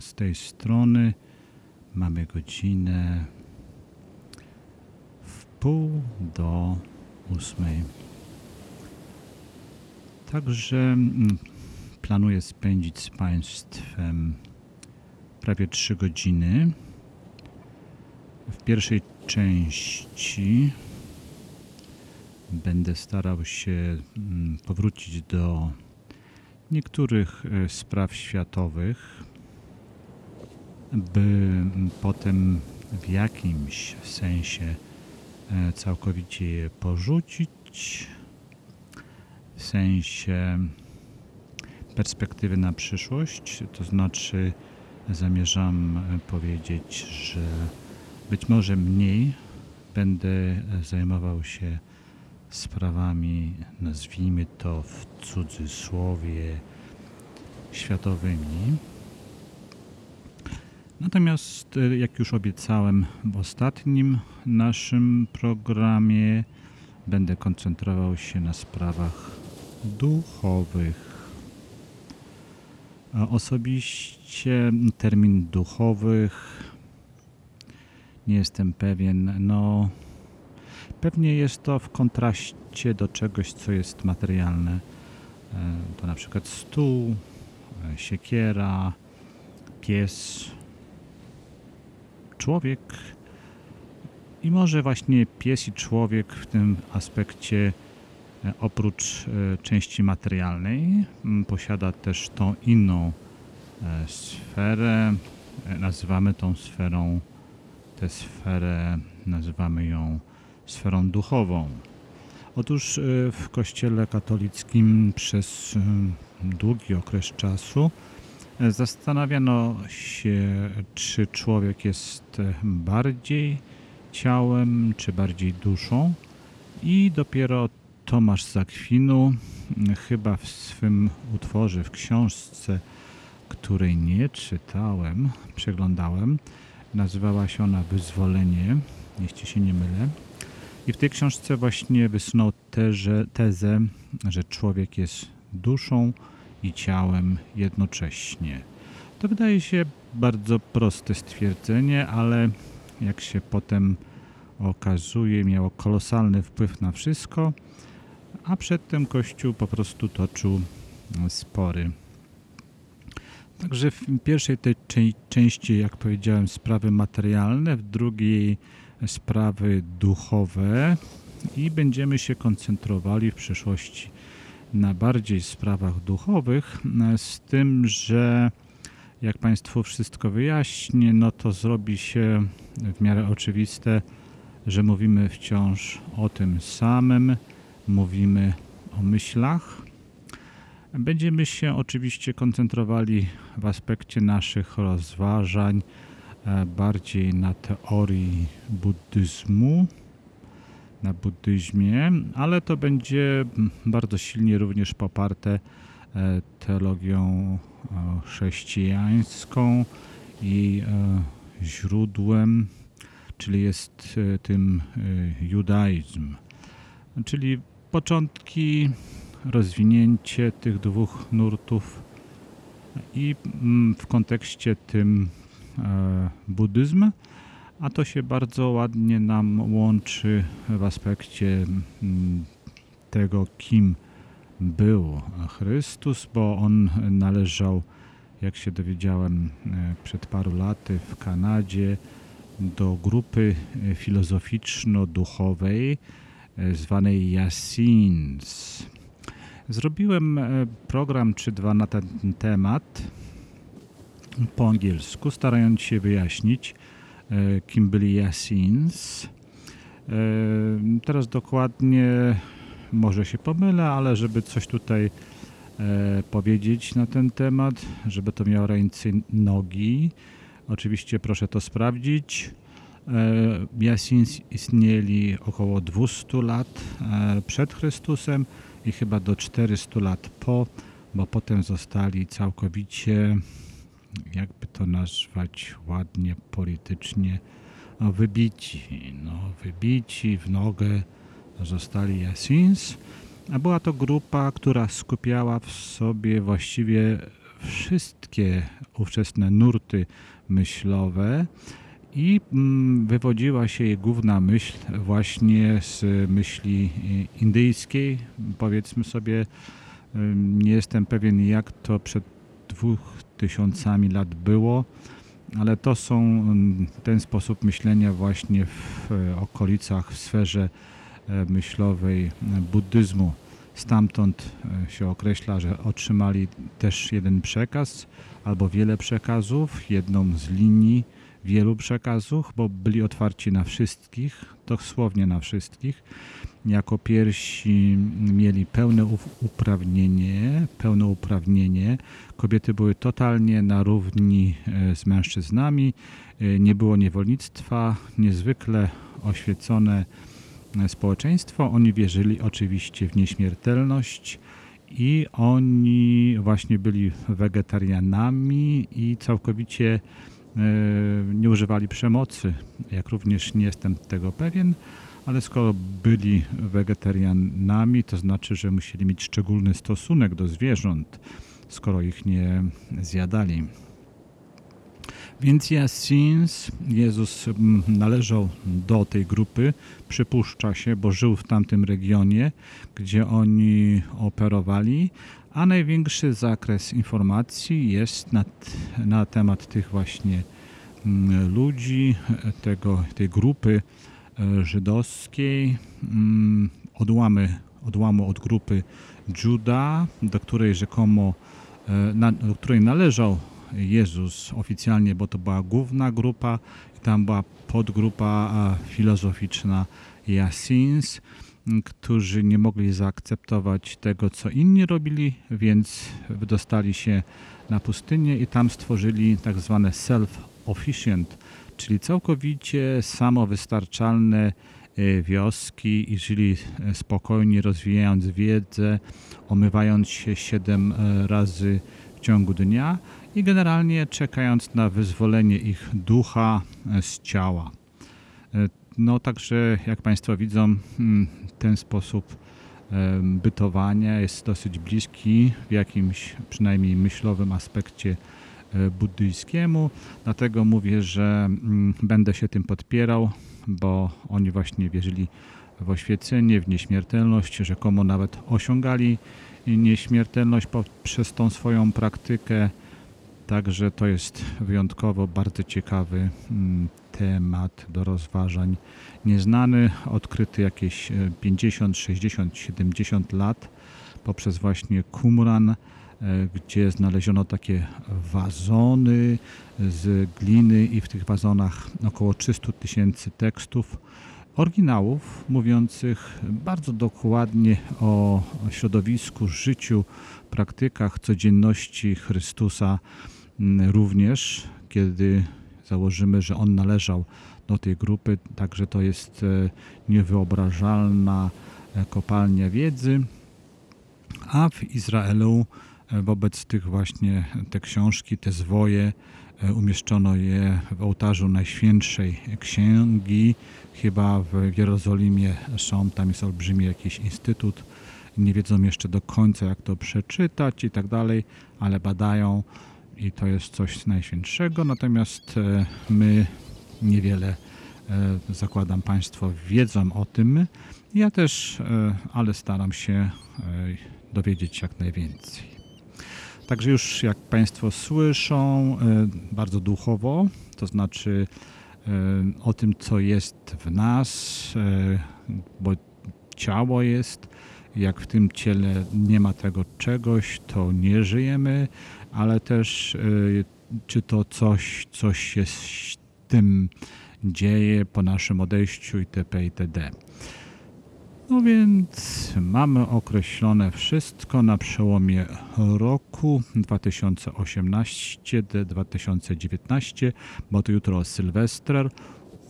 Z tej strony. Mamy godzinę w pół do ósmej. Także mm, planuję spędzić z Państwem prawie trzy godziny. W pierwszej części będę starał się mm, powrócić do niektórych e, spraw światowych, by potem w jakimś sensie e, całkowicie je porzucić, w sensie perspektywy na przyszłość, to znaczy zamierzam e, powiedzieć, że być może mniej będę zajmował się sprawami, nazwijmy to w cudzysłowie, światowymi. Natomiast, e, jak już obiecałem w ostatnim naszym programie, będę koncentrował się na sprawach duchowych. Osobiście termin duchowych nie jestem pewien. No, pewnie jest to w kontraście do czegoś, co jest materialne. E, To na przykład stół, e, siekiera, pies, człowiek i może właśnie pies i człowiek w tym aspekcie e, oprócz części materialnej posiada też tą inną sferę. Nazywamy tą sferą, tę sferę nazywamy ją sferą duchową. Otóż e, w Kościele katolickim przez e, długi okres czasu e, zastanawiano się, czy człowiek jest bardziej ciałem, czy bardziej duszą. I dopiero Tomasz z Akwinu, m, chyba w swym utworze, w książce, której nie czytałem, przeglądałem, nazywała się ona Wyzwolenie, jeśli się nie mylę. I w tej książce właśnie wysunął tezę, tezę, że człowiek jest duszą i ciałem jednocześnie. To wydaje się bardzo proste stwierdzenie, ale jak się potem okazuje, miało kolosalny wpływ na wszystko, a przedtem Kościół po prostu toczył spory. Także w pierwszej tej części, jak powiedziałem, sprawy materialne, w drugiej sprawy duchowe i będziemy się koncentrowali w przyszłości na bardziej sprawach duchowych, z tym, że jak Państwu wszystko wyjaśnię, no to zrobi się w miarę oczywiste, że mówimy wciąż o tym samym, mówimy o myślach. Będziemy się oczywiście koncentrowali w aspekcie naszych rozważań bardziej na teorii buddyzmu, na buddyzmie, ale to będzie bardzo silnie również poparte e, teologią e, chrześcijańską i e, źródłem, czyli jest e, tym e, judaizm, czyli początki, rozwinięcie tych dwóch nurtów i mm, w kontekście tym e, buddyzm, a to się bardzo ładnie nam łączy w aspekcie mm, tego, kim był Chrystus, bo on należał, jak się dowiedziałem e, przed paru laty w Kanadzie, do grupy e, filozoficzno-duchowej e, zwanej Yassins. Zrobiłem e, program czy dwa na ten temat po angielsku, starając się wyjaśnić, e, kim byli Yassins. E, Teraz dokładnie może się pomylę, ale żeby coś tutaj e, powiedzieć na ten temat, żeby to miało ręce nogi, oczywiście proszę to sprawdzić. Yassins istnieli około 200 lat przed Chrystusem i chyba do 400 lat po, bo potem zostali całkowicie, jakby to nazwać ładnie, politycznie, no, wybici. No, wybici w nogę zostali Yassins, a była to grupa, która skupiała w sobie właściwie wszystkie ówczesne nurty myślowe i mm, wywodziła się jej główna myśl właśnie z myśli indyjskiej. Powiedzmy sobie, ym, nie jestem pewien jak to przed dwóch tysiącami lat było, ale to są mm, ten sposób myślenia właśnie w e, okolicach, w sferze e, myślowej e, buddyzmu. Stamtąd się określa, że otrzymali też jeden przekaz albo wiele przekazów, jedną z linii wielu przekazów, bo byli otwarci na wszystkich, dosłownie na wszystkich. Jako pierwsi mieli pełne uprawnienie, pełne uprawnienie. Kobiety były totalnie na równi e, z mężczyznami. E, Nie było niewolnictwa, niezwykle oświecone e, społeczeństwo. Oni wierzyli oczywiście w nieśmiertelność i oni właśnie byli wegetarianami i całkowicie nie używali przemocy. Jak również nie jestem tego pewien, ale skoro byli wegetarianami, to znaczy, że musieli mieć szczególny stosunek do zwierząt, skoro ich nie zjadali. Więc Yassins, Jezus należał do tej grupy, przypuszcza się, bo żył w tamtym regionie, gdzie oni operowali, a największy zakres informacji jest na, na temat tych właśnie mm, ludzi, tego, tej grupy e, żydowskiej, mm, odłamy, odłamu od grupy Juda, do której rzekomo, e, na, do której należał Jezus oficjalnie, bo to była główna grupa tam była podgrupa filozoficzna Yassins, m, którzy nie mogli zaakceptować tego, co inni robili, więc wydostali się na pustynię i tam stworzyli tak zwane self-officient, czyli całkowicie samowystarczalne e, wioski i żyli e, spokojnie, rozwijając wiedzę, omywając się siedem e, razy w ciągu dnia i generalnie czekając na wyzwolenie ich ducha z ciała. No także jak Państwo widzą, mm, ten sposób bytowania, jest dosyć bliski w jakimś przynajmniej myślowym aspekcie e, buddyjskiemu. Dlatego mówię, że mm, będę się tym podpierał, bo oni właśnie wierzyli w oświecenie, w nieśmiertelność, rzekomo nawet osiągali nieśmiertelność poprzez tą swoją praktykę. Także to jest wyjątkowo bardzo ciekawy mm, temat do rozważań. Nieznany, odkryty jakieś e, 50, 60, 70 lat poprzez właśnie Qumran, e, gdzie znaleziono takie wazony z gliny i w tych wazonach około 300 tysięcy tekstów oryginałów mówiących bardzo dokładnie o środowisku, życiu, praktykach, codzienności Chrystusa również, kiedy założymy, że on należał do tej grupy, także to jest e, niewyobrażalna e, kopalnia wiedzy, a w Izraelu e, wobec tych właśnie te książki, te zwoje umieszczono je w ołtarzu Najświętszej Księgi. Chyba w Jerozolimie są, tam jest olbrzymi jakiś instytut. Nie wiedzą jeszcze do końca, jak to przeczytać i tak dalej, ale badają i to jest coś najświętszego. Natomiast e, my niewiele, e, zakładam, Państwo wiedzą o tym. Ja też, e, ale staram się dowiedzieć jak najwięcej. Także już jak Państwo słyszą, bardzo duchowo, to znaczy o tym, co jest w nas, bo ciało jest, jak w tym ciele nie ma tego czegoś, to nie żyjemy, ale też e, czy to coś, coś się z tym dzieje po naszym odejściu itp. itd. No więc mamy określone wszystko na przełomie roku 2018-2019, bo to jutro Sylwester.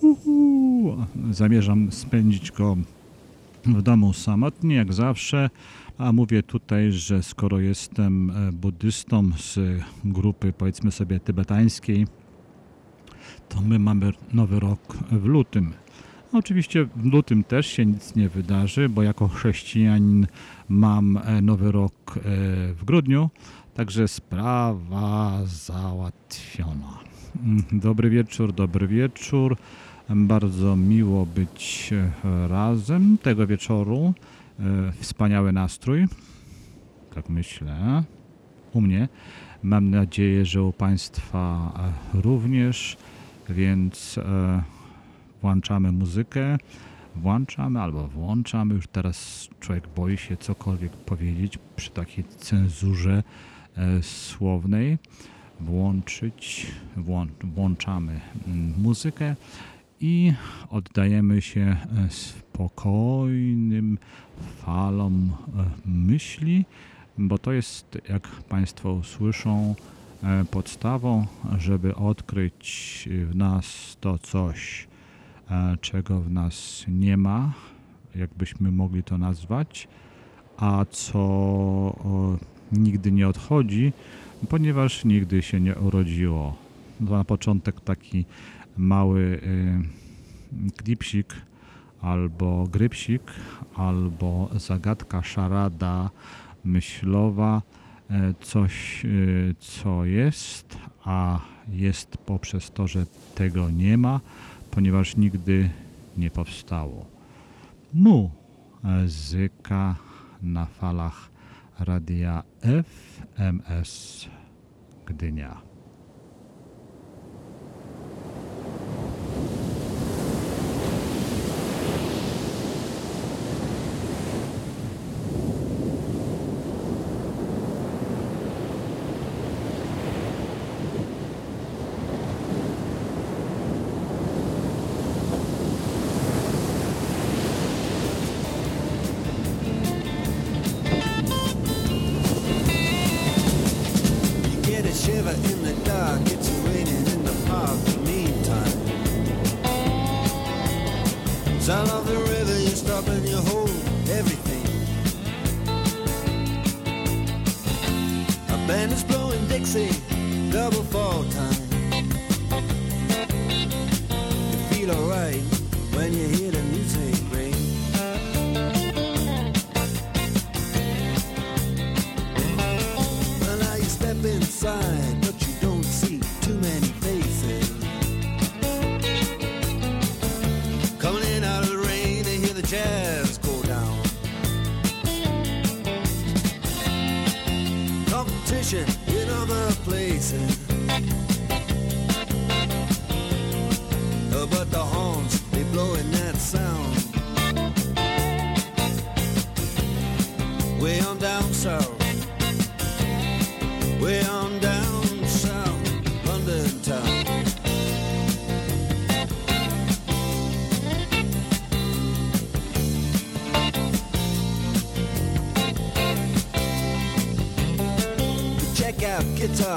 Uhu, zamierzam spędzić go w domu samotnie, jak zawsze. A mówię tutaj, że skoro jestem e, buddystą z grupy, powiedzmy sobie, tybetańskiej, to my mamy nowy rok w lutym. Oczywiście w lutym też się nic nie wydarzy, bo jako chrześcijanin mam e, nowy rok e, w grudniu, także sprawa załatwiona. Mm, Dobry wieczór, dobry wieczór. Bardzo miło być e, razem tego wieczoru. E, Wspaniały nastrój, tak myślę, u mnie. Mam nadzieję, że u Państwa e, również, więc włączamy muzykę, włączamy albo włączamy. Już teraz człowiek boi się cokolwiek powiedzieć przy takiej cenzurze słownej. Włączyć, włą, włączamy muzykę i oddajemy się e, spokojnym falom e, myśli, bo to jest, jak Państwo słyszą, e, podstawą, żeby odkryć w nas to coś, czego w nas nie ma, jakbyśmy mogli to nazwać, a co nigdy nie odchodzi, ponieważ nigdy się nie urodziło. Na początek taki mały y, klipsik albo grypsik, albo zagadka, szarada myślowa, e, coś, y, co jest, a jest poprzez to, że tego nie ma, ponieważ nigdy nie powstało. Muzyka na falach radia FMS Gdynia.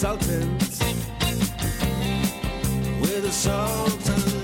consultants with the sultan.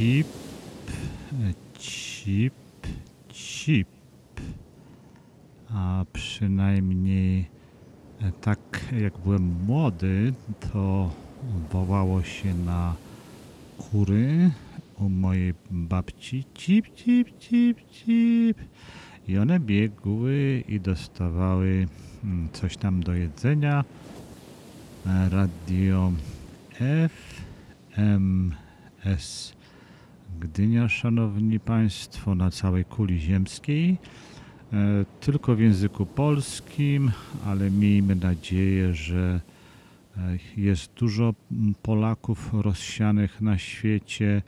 Chip, chip, chip, A przynajmniej e, tak jak byłem młody, to wołało się na kury u mojej babci Chip, chip, chip, chip, I one biegły i dostawały mm, coś tam do jedzenia. E, radio FM. S Gdynia, szanowni państwo, na całej kuli ziemskiej, e, tylko w języku polskim, ale miejmy nadzieję, że e, jest dużo Polaków rozsianych na świecie.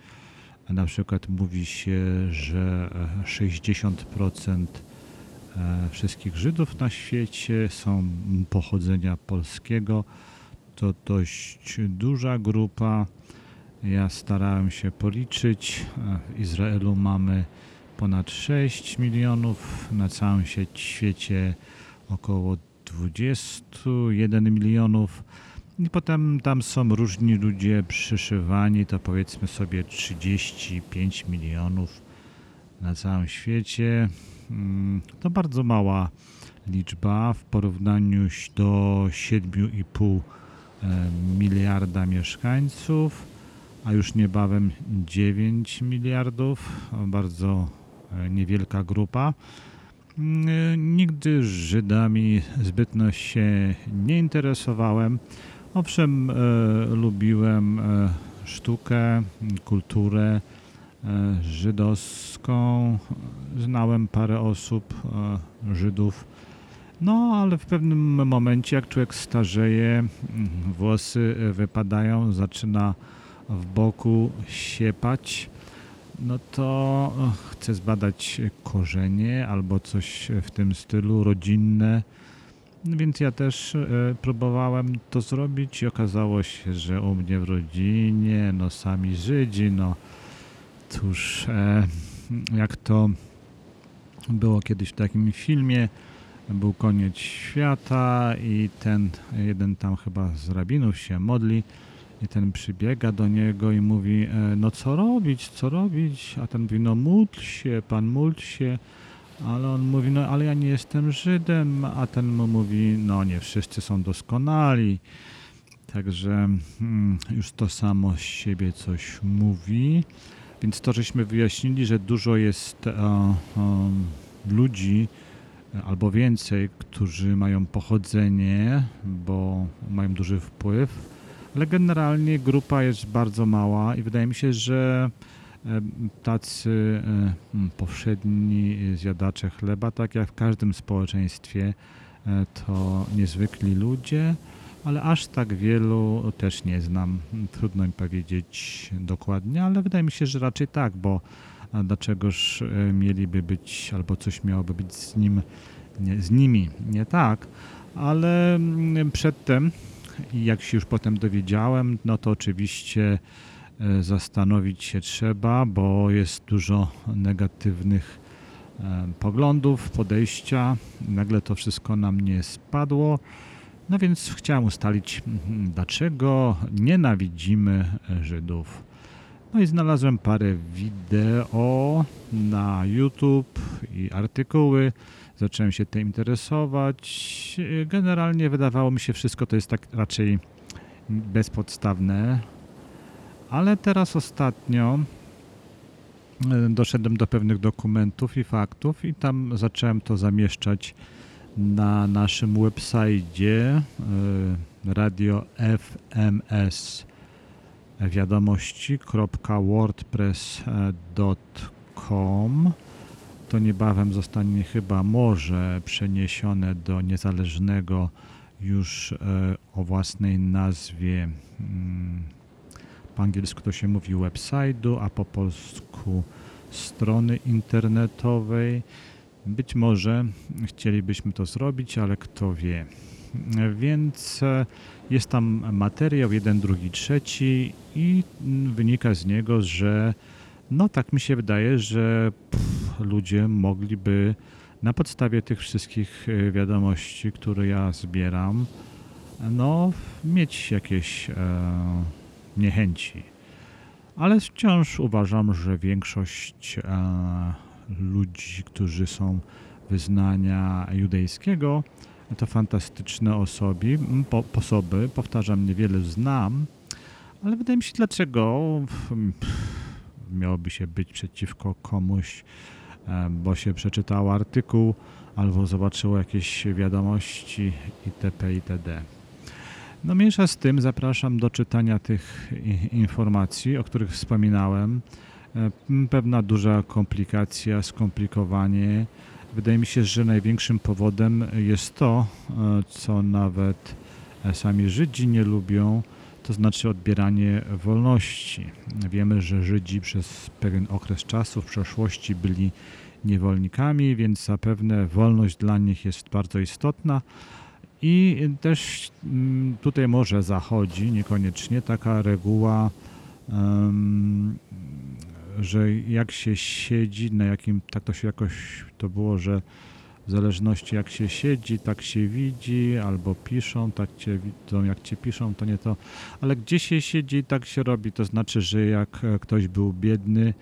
Na przykład mówi się, że e, 60% wszystkich Żydów na świecie są pochodzenia polskiego. To dość duża grupa. Ja starałem się policzyć. W Izraelu mamy ponad 6 milionów, na całym świecie około 21 milionów. I potem tam są różni ludzie przyszywani, to powiedzmy sobie 35 milionów na całym świecie. Mm, to bardzo mała liczba w porównaniu do 7,5 e, miliarda mieszkańców a już niebawem 9 miliardów, bardzo e, niewielka grupa. Mm, e, nigdy Żydami zbytnio się nie interesowałem. Owszem, e, lubiłem e, sztukę, kulturę żydowską. Znałem parę osób, Żydów. No, ale w pewnym momencie, jak człowiek starzeje, mm, włosy wypadają, zaczyna w boku siepać, no to chcę zbadać korzenie albo coś w tym stylu rodzinne. Więc ja też e, próbowałem to zrobić i okazało się, że u mnie w rodzinie, no sami Żydzi, no cóż, e, jak to było kiedyś w takim filmie, był koniec świata i ten jeden tam chyba z rabinów się modli i ten przybiega do niego i mówi, e, no co robić, co robić? A ten mówi, no módl się, pan módl się. Ale on mówi, no ale ja nie jestem Żydem, a ten mu mówi, no nie wszyscy są doskonali. Także mm, już to samo z siebie coś mówi. Więc to żeśmy wyjaśnili, że dużo jest e, e, ludzi, e, albo więcej, którzy mają pochodzenie, bo mają duży wpływ, ale generalnie grupa jest bardzo mała i wydaje mi się, że e, tacy e, powszedni zjadacze chleba, tak jak w każdym społeczeństwie, e, to niezwykli ludzie, ale aż tak wielu też nie znam. Trudno mi powiedzieć dokładnie, ale wydaje mi się, że raczej tak, bo dlaczegoż mieliby być, albo coś miałoby być z nim, nie, z nimi nie tak, ale przedtem, i jak się już potem dowiedziałem, no to oczywiście e, zastanowić się trzeba, bo jest dużo negatywnych e, poglądów, podejścia. Nagle to wszystko na mnie spadło. No więc chciałem ustalić, mhm, dlaczego nienawidzimy e, Żydów. No i znalazłem parę wideo na YouTube i artykuły. Zacząłem się tym interesować. Generalnie wydawało mi się wszystko to jest tak raczej bezpodstawne. Ale teraz ostatnio e, doszedłem do pewnych dokumentów i faktów i tam zacząłem to zamieszczać na naszym website radio FMS wiadomości.wordpress.com to niebawem zostanie chyba może przeniesione do niezależnego już e, o własnej nazwie mm, po angielsku to się mówi website'u, a po polsku strony internetowej. Być może chcielibyśmy to zrobić, ale kto wie. Więc e, jest tam materiał jeden, drugi, trzeci i wynika z niego, że no tak mi się wydaje, że pff, ludzie mogliby na podstawie tych wszystkich e, wiadomości, które ja zbieram, no mieć jakieś e, niechęci. Ale wciąż uważam, że większość e, ludzi, którzy są wyznania judejskiego, to fantastyczne osoby, po, powtarzam, niewiele znam, ale wydaje mi się, dlaczego mm, miałoby się być przeciwko komuś, e, bo się przeczytało artykuł albo zobaczyło jakieś wiadomości itp. itd. No mniejsza z tym, zapraszam do czytania tych informacji, o których wspominałem. E, Pewna duża komplikacja, skomplikowanie. Wydaje mi się, że największym powodem jest to, e, co nawet sami Żydzi nie lubią, to znaczy odbieranie wolności. Wiemy, że Żydzi przez pewien okres czasu w przeszłości byli niewolnikami, więc zapewne wolność dla nich jest bardzo istotna. I też mm, tutaj może zachodzi niekoniecznie taka reguła, że jak się siedzi, na jakim, tak to się jakoś to było, że w zależności jak się siedzi, tak się widzi, albo piszą, tak cię widzą, jak cię piszą, to nie to. Ale gdzie się siedzi, tak się robi. To znaczy, że jak e, ktoś był biedny,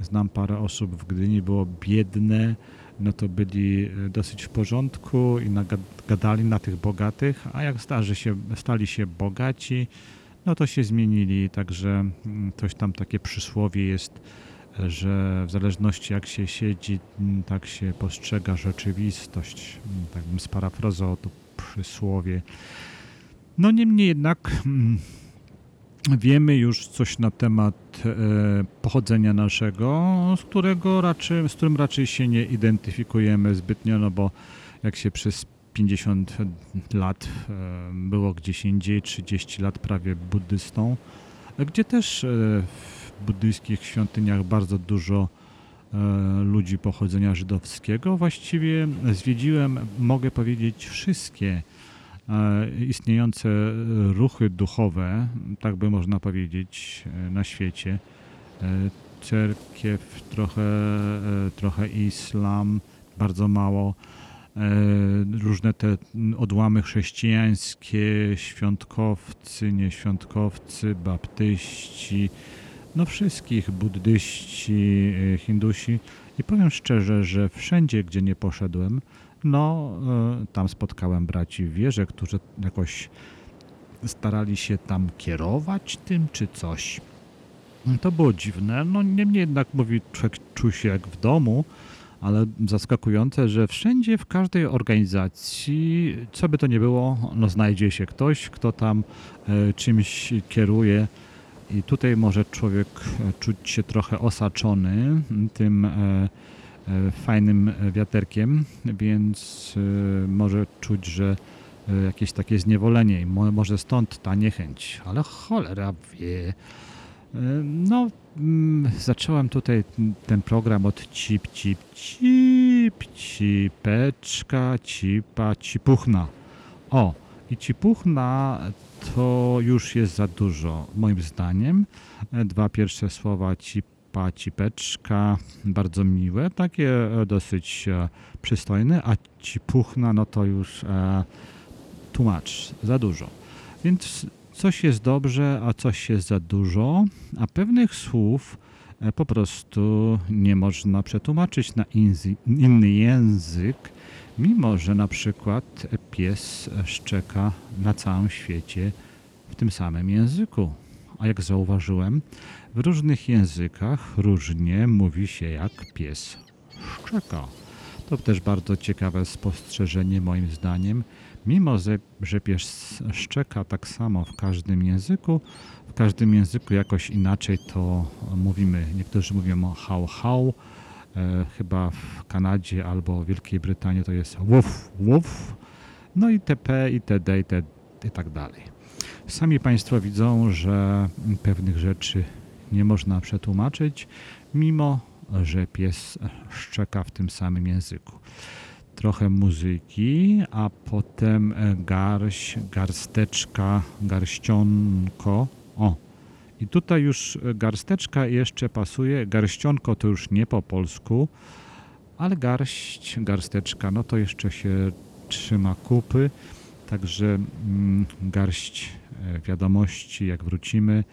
znam parę osób w Gdyni, było biedne, no to byli e, dosyć w porządku i nagad- gadali na tych bogatych, a jak starzy się, stali się bogaci, no to się zmienili, także mm, coś tam takie przysłowie jest, że w zależności jak się siedzi, m, tak się postrzega rzeczywistość. M, Tak bym sparafrazował to przysłowie. No niemniej jednak mm, wiemy już coś na temat e, pochodzenia naszego, z którego raczej, z którym raczej się nie identyfikujemy zbytnio, no bo jak się przez 50 lat e, było gdzieś indziej, 30 lat prawie buddystą, gdzie też e, w buddyjskich świątyniach bardzo dużo e, ludzi pochodzenia żydowskiego. Właściwie zwiedziłem, mogę powiedzieć, wszystkie e, istniejące ruchy duchowe, tak by można powiedzieć, e, na świecie. Cerkiew, trochę, trochę islam, bardzo mało. Różne te odłamy chrześcijańskie, świątkowcy, nieświątkowcy, baptyści, no wszystkich, buddyści, e, hindusi. I powiem szczerze, że wszędzie, gdzie nie poszedłem, no e, tam spotkałem braci w wierze, którzy jakoś starali się tam kierować tym czy coś. To było dziwne. No niemniej jednak mówi, człowiek czuł się jak w domu, ale zaskakujące, że wszędzie, w każdej organizacji, co by to nie było, no znajdzie się ktoś, kto tam e, czymś kieruje. I tutaj może człowiek e, czuć się trochę osaczony tym e, e, fajnym wiaterkiem, więc może czuć, że jakieś takie zniewolenie i mo- może stąd ta niechęć, ale cholera wie. No, mm, zacząłem tutaj ten program od cip, cip, cip, cipeczka, cipa, cipuchna. O, i cipuchna to już jest za dużo, moim zdaniem. Dwa pierwsze słowa cipa, cipeczka, bardzo miłe, takie e, dosyć e, przystojne, a cipuchna, no to już e, tłumacz, za dużo. Więc coś jest dobrze, a coś jest za dużo, a pewnych słów po prostu nie można przetłumaczyć na inny język, mimo że na przykład pies szczeka na całym świecie w tym samym języku. A jak zauważyłem, w różnych językach różnie mówi się jak pies szczeka. To też bardzo ciekawe spostrzeżenie moim zdaniem. Mimo, że, pies szczeka tak samo w każdym języku, w każdym języku jakoś inaczej to mówimy. Niektórzy mówią hał, e, chyba w Kanadzie albo Wielkiej Brytanii to jest wuf wuf, no i TP, i TD, i, i tak dalej. Sami Państwo widzą, że pewnych rzeczy nie można przetłumaczyć, mimo że pies szczeka w tym samym języku. Trochę muzyki, a potem e, garść, garsteczka, garścionko. O, i tutaj już e, garsteczka jeszcze pasuje. Garścionko to już nie po polsku, ale garść, garsteczka, no to jeszcze się trzyma kupy. Także mm, garść e, wiadomości, jak wrócimy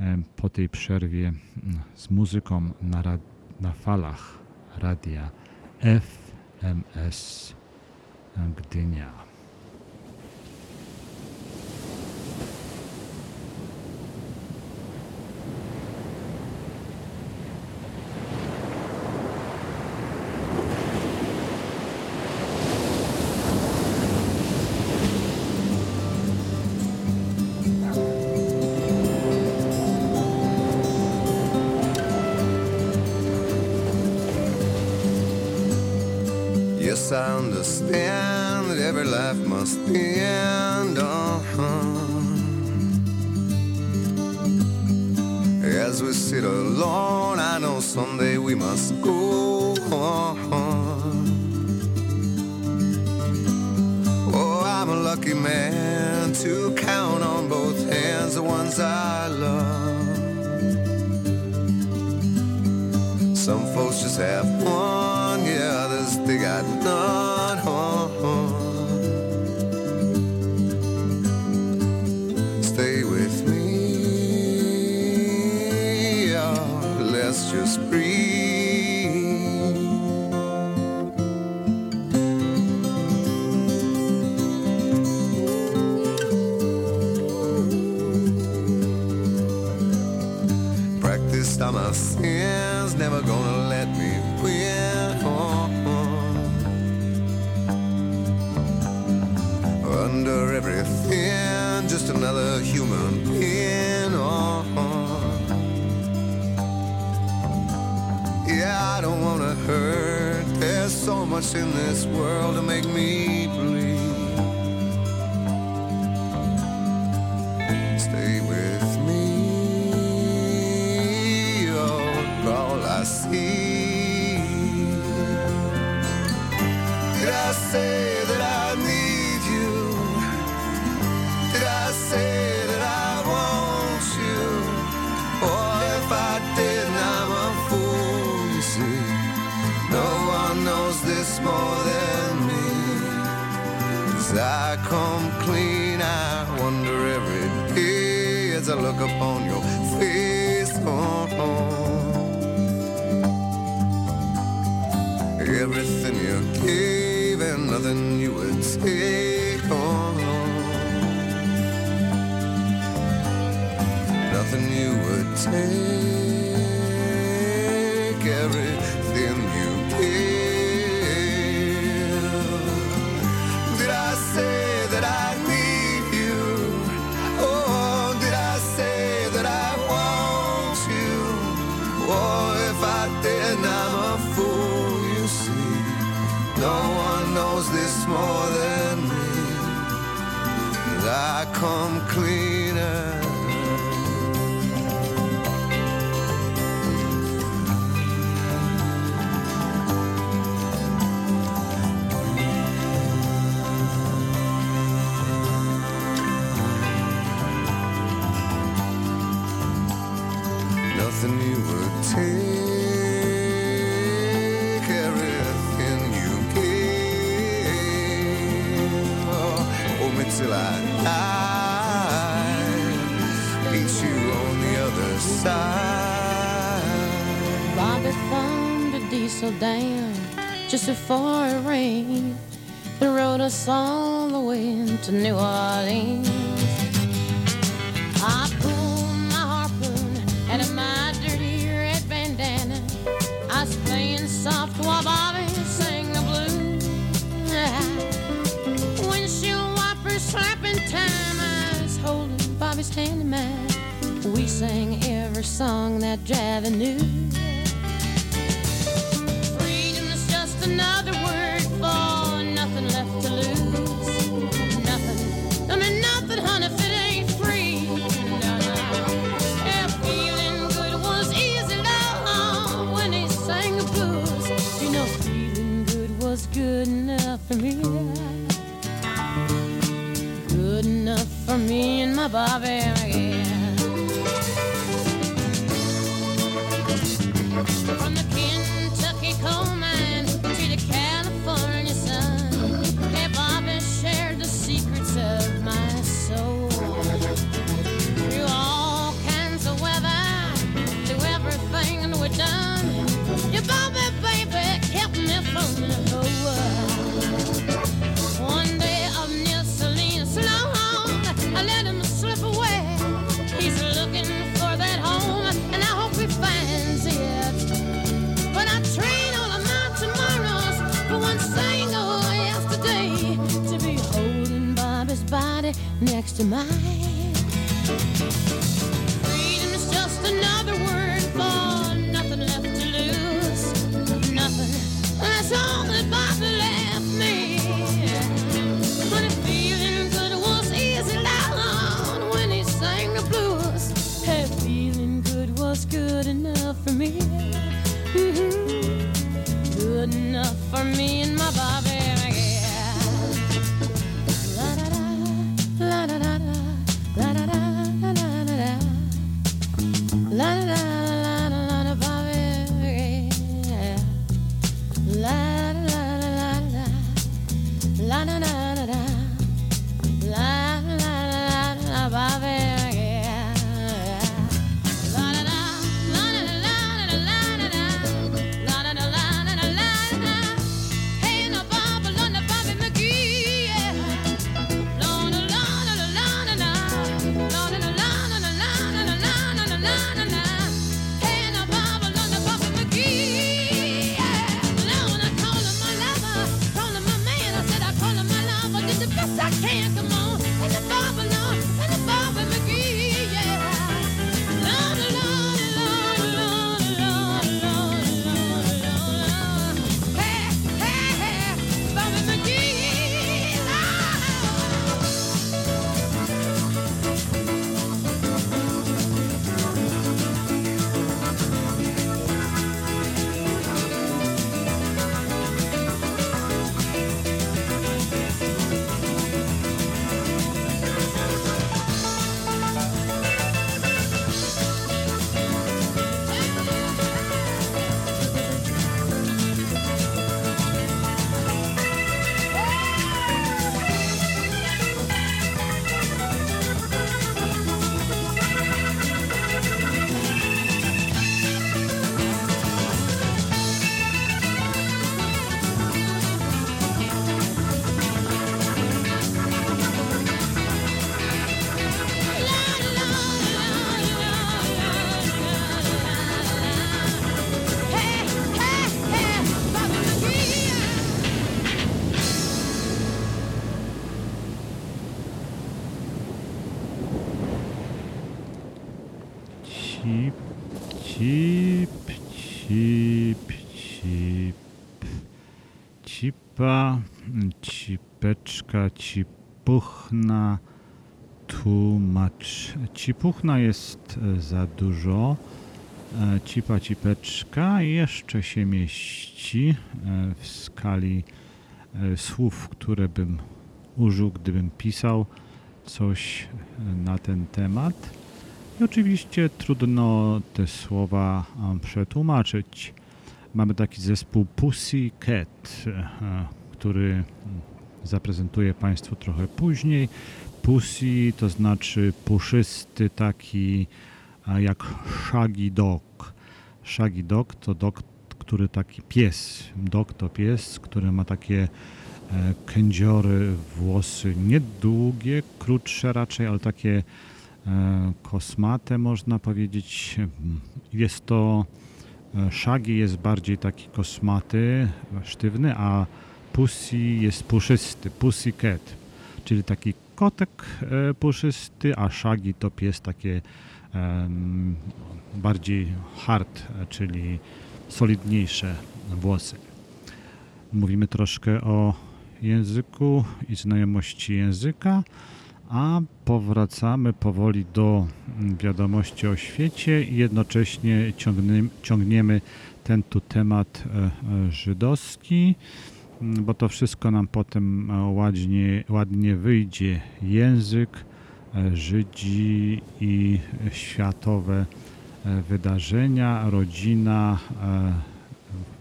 e, po tej przerwie mm, z muzyką na, rad, na falach radia FMS Gdynia. Lucky man to count on both hands the ones I love. Some folks just have one, yeah, others they got none. Stay with me, oh, let's just breathe. Another human being. Yeah, I don't wanna hurt. There's so much in this world to make me say. so just before it rained and rode us all the way to New Orleans. I pulled my harpoon out of my dirty red bandana. I was playing soft while Bobby sang the blues. Windshield wiper slapping time. I was holding Bobby's hand in mine. We sang every song that Javi knew. my Bobby. to mine. Cipuchna jest e, za dużo. E, Cipa, cipeczka jeszcze się mieści e, w skali słów, które bym użył, gdybym pisał coś na ten temat. I oczywiście trudno te słowa przetłumaczyć. Mamy taki zespół Pussycat, e, który mm, zaprezentuję Państwu trochę później. Pussy to znaczy puszysty, taki jak Shaggy Dog. Shaggy Dog to dog, który taki pies. Dog to pies, który ma takie e, kędziory, włosy niedługie, krótsze raczej, ale takie e, kosmate można powiedzieć. Jest to e, Shaggy jest bardziej taki kosmaty, sztywny, a Pussy jest puszysty, Pussycat, czyli taki kotek e, puszysty, a Shaggy to pies takie bardziej hard, e, czyli solidniejsze włosy. Mówimy troszkę o języku i znajomości języka, a powracamy powoli do mm, wiadomości o świecie i jednocześnie ciągniemy, ten tu temat e, żydowski, bo to wszystko nam potem e, ładnie, ładnie wyjdzie. Język, e, Żydzi i światowe e, wydarzenia, rodzina,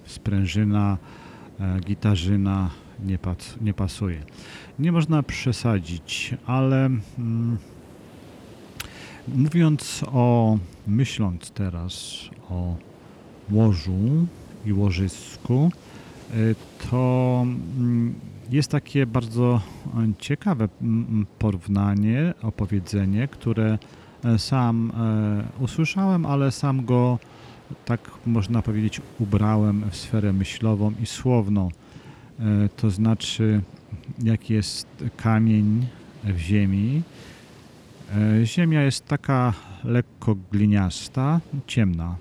sprężyna, gitarzyna nie, pas, nie pasuje. Nie można przesadzić, ale mm, mówiąc o, myśląc teraz o łożu i łożysku, to mm, jest takie bardzo e, ciekawe mm, porównanie, opowiedzenie, które e, sam e, usłyszałem, ale sam go, tak można powiedzieć, ubrałem w sferę myślową i słowną. E, To znaczy, jak jest kamień w ziemi. Ziemia jest taka lekko gliniasta, ciemna,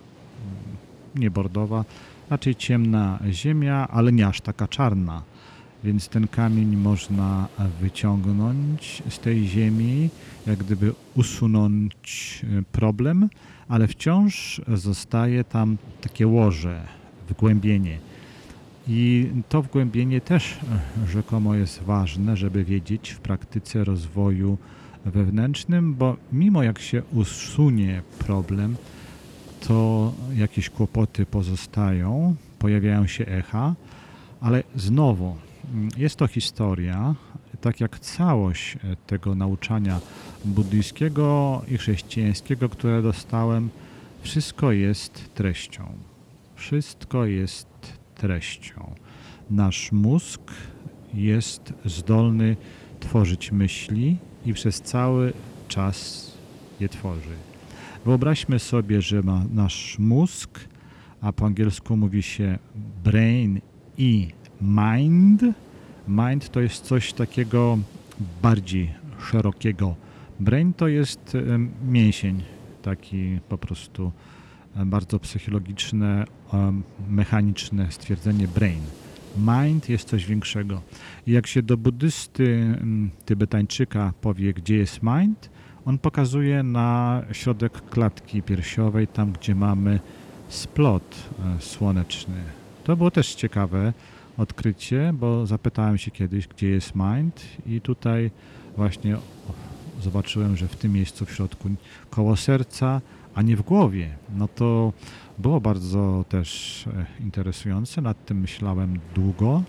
nie bordowa, raczej ciemna ziemia, ale nie aż taka czarna. Więc ten kamień można wyciągnąć z tej ziemi, jak gdyby usunąć e, problem, ale wciąż zostaje tam takie łoże, wgłębienie. I to wgłębienie też e, rzekomo jest ważne, żeby wiedzieć w praktyce rozwoju wewnętrznym, bo mimo jak się usunie problem, to jakieś kłopoty pozostają, pojawiają się echa, ale znowu mm, jest to historia, tak jak całość e, tego nauczania buddyjskiego i chrześcijańskiego, które dostałem, wszystko jest treścią. Wszystko jest treścią. Nasz mózg jest zdolny tworzyć myśli i przez cały czas je tworzy. Wyobraźmy sobie, że ma nasz mózg, a po angielsku mówi się brain i mind. Mind to jest coś takiego bardziej szerokiego. Brain to jest mięsień, taki po prostu bardzo psychologiczne, mechaniczne stwierdzenie brain. Mind jest coś większego. Jak się do buddysty, tybetańczyka powie, gdzie jest mind, on pokazuje na środek klatki piersiowej, tam gdzie mamy splot e, słoneczny. To było też ciekawe odkrycie, bo zapytałem się kiedyś, gdzie jest mind i tutaj właśnie zobaczyłem, że w tym miejscu w środku koło serca, a nie w głowie. No to było bardzo też e, interesujące, nad tym myślałem długo,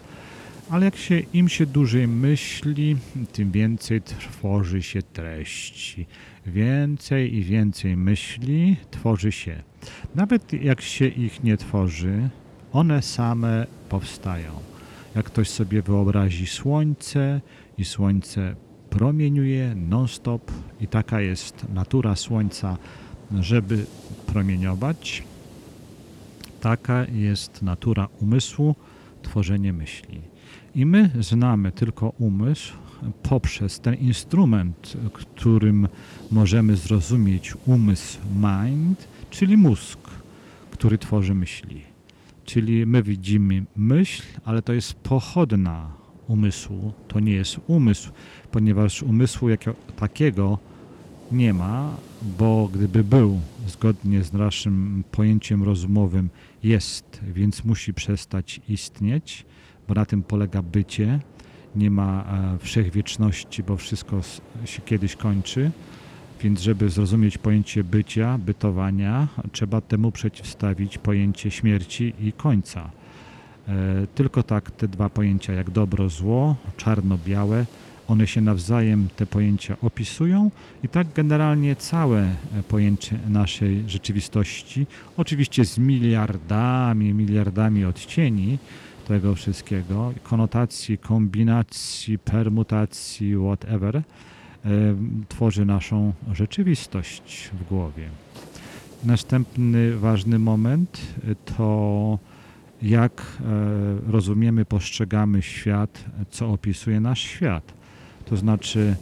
ale jak się im się dłużej myśli, tym więcej tworzy się treści. Więcej i więcej myśli tworzy się. Nawet jak się ich nie tworzy, one same powstają. Jak ktoś sobie wyobrazi słońce i słońce promieniuje non-stop i taka jest natura słońca, żeby promieniować, taka jest natura umysłu, tworzenie myśli. I my znamy tylko umysł poprzez ten instrument, którym możemy zrozumieć umysł mind, czyli mózg, który tworzy myśli. Czyli my widzimy myśl, ale to jest pochodna umysłu, to nie jest umysł, ponieważ umysłu takiego nie ma, bo gdyby był zgodnie z naszym pojęciem rozumowym jest, więc musi przestać istnieć, bo na tym polega bycie. Nie ma e, wszechwieczności, bo wszystko się kiedyś kończy. Więc żeby zrozumieć pojęcie bycia, bytowania, trzeba temu przeciwstawić pojęcie śmierci i końca. E, Tylko tak te dwa pojęcia jak dobro, zło, czarno-białe, one się nawzajem te pojęcia opisują i tak generalnie całe e, pojęcie naszej rzeczywistości, oczywiście z miliardami, miliardami odcieni tego wszystkiego, konotacji, kombinacji, permutacji, whatever, e, tworzy naszą rzeczywistość w głowie. Następny ważny moment to jak e, rozumiemy, postrzegamy świat, co opisuje nasz świat. To znaczy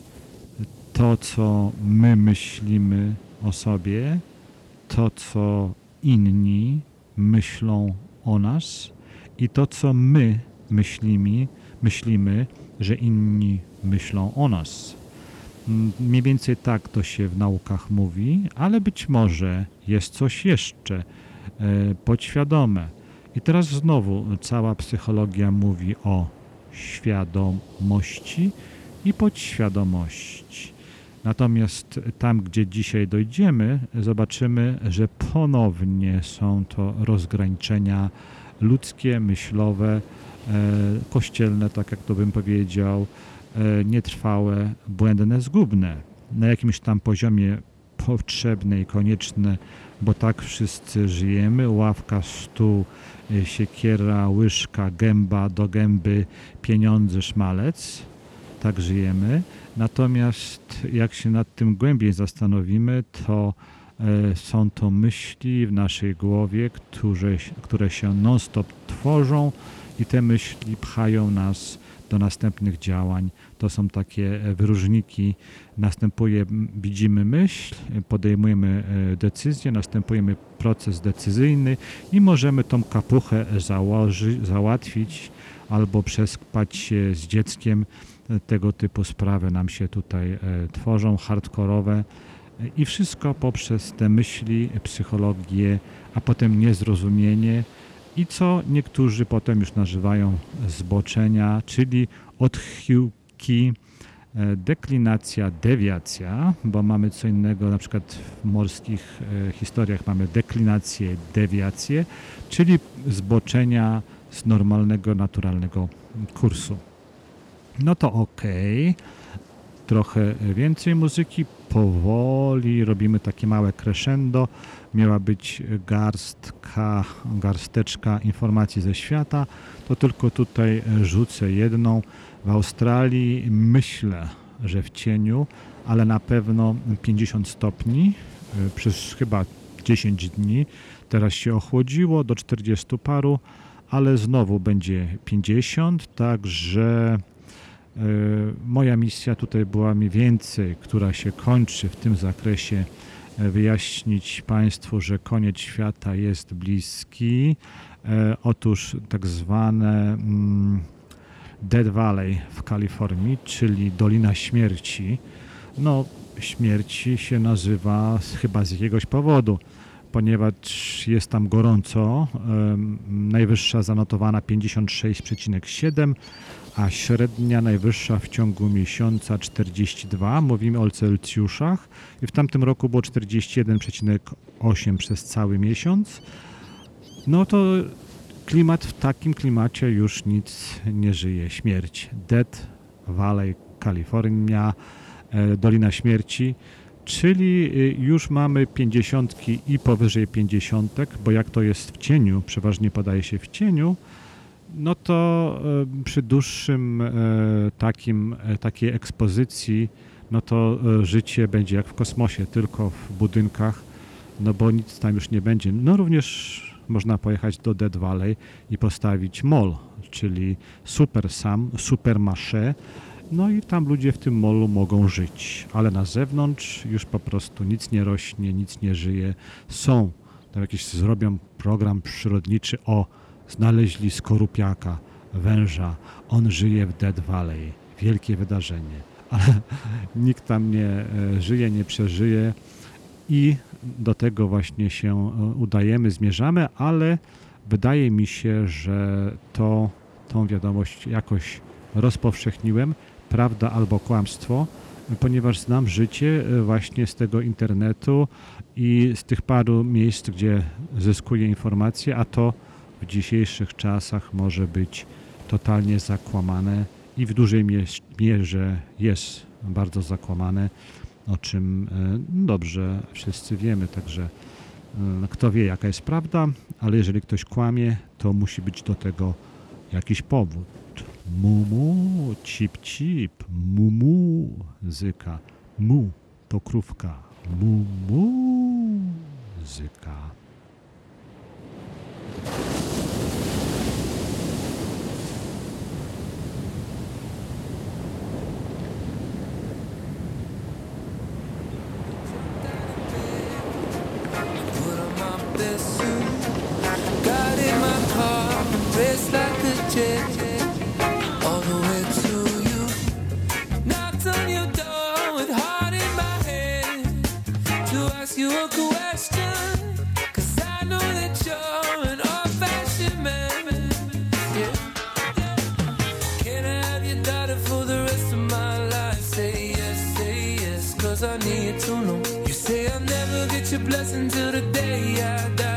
to, co my myślimy o sobie, to, co inni myślą o nas i to, co my myślimy, myślimy, że inni myślą o nas. Mm, Mniej więcej tak to się w naukach mówi, ale być może jest coś jeszcze e, podświadome. I teraz znowu cała psychologia mówi o świadomości i podświadomości. Natomiast tam, gdzie dzisiaj dojdziemy, zobaczymy, że ponownie są to rozgraniczenia ludzkie, myślowe, e, kościelne, tak jak to bym powiedział, e, nietrwałe, błędne, zgubne. Na jakimś tam poziomie potrzebne i konieczne, bo tak wszyscy żyjemy. Ławka, stół, e, siekiera, łyżka, gęba do gęby, pieniądze, szmalec. Tak żyjemy. Natomiast jak się nad tym głębiej zastanowimy, to są to myśli w naszej głowie, które, które się non-stop tworzą i te myśli pchają nas do następnych działań. To są takie e, wyróżniki. Następuje, widzimy myśl, e, podejmujemy e, decyzję, następujemy proces decyzyjny i możemy tą kapuchę założy, załatwić albo przespać się z dzieckiem. E, Tego typu sprawy nam się tutaj e, tworzą, hardkorowe. I wszystko poprzez te myśli, psychologię, a potem niezrozumienie i co niektórzy potem już nazywają zboczenia, czyli odchyłki, e, deklinacja, dewiacja, bo mamy co innego, na przykład w morskich e, historiach mamy deklinację, dewiację, czyli zboczenia z normalnego, naturalnego kursu. No to okej. Trochę więcej muzyki, powoli robimy takie małe crescendo. Miała być garstka, garsteczka informacji ze świata. To tylko tutaj rzucę jedną. W Australii myślę, że w cieniu, ale na pewno 50 stopni y, przez chyba 10 dni. Teraz się ochłodziło do 40 paru, ale znowu będzie 50, także E, Moja misja tutaj była mniej więcej, która się kończy w tym zakresie, e, wyjaśnić Państwu, że koniec świata jest bliski. E, Otóż tak zwane mm, Dead Valley w Kalifornii, czyli Dolina Śmierci. No, śmierci się nazywa chyba z jakiegoś powodu, ponieważ jest tam gorąco. Najwyższa zanotowana 56,7 a średnia najwyższa w ciągu miesiąca 42. Mówimy o Celsjuszach i w tamtym roku było 41,8 przez cały miesiąc. No to klimat w takim klimacie już nic nie żyje. Śmierć. Dead Valley, Kalifornia, e, Dolina Śmierci. Czyli y, już mamy pięćdziesiątki i powyżej pięćdziesiątek, bo jak to jest w cieniu, przeważnie podaje się w cieniu, no to e, przy dłuższym e, takim, e, takiej ekspozycji, no to życie będzie jak w kosmosie, tylko w budynkach, no bo nic tam już nie będzie. No również można pojechać do Dead Valley i postawić mall, czyli super sam, super masze, no i tam ludzie w tym molu mogą żyć, ale na zewnątrz już po prostu nic nie rośnie, nic nie żyje. Są, tam jakieś zrobią program przyrodniczy o Znaleźli skorupiaka, węża. On żyje w Dead Valley. Wielkie wydarzenie. Ale nikt tam nie e, żyje, nie przeżyje i do tego właśnie się e, udajemy, zmierzamy, ale wydaje mi się, że to, tą wiadomość jakoś rozpowszechniłem, prawda albo kłamstwo, ponieważ znam życie e, właśnie z tego internetu i z tych paru miejsc, gdzie zyskuję informacje, a to w dzisiejszych czasach może być totalnie zakłamane i w dużej mierze jest bardzo zakłamane, o czym e, dobrze wszyscy wiemy. Także e, kto wie, jaka jest prawda, ale jeżeli ktoś kłamie, to musi być do tego jakiś powód. Mumu, cip cip, mumu, zyka, mu to krówka, mumu, zyka. I need to know. You say I'll never get your blessing till the day I die.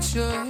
touch.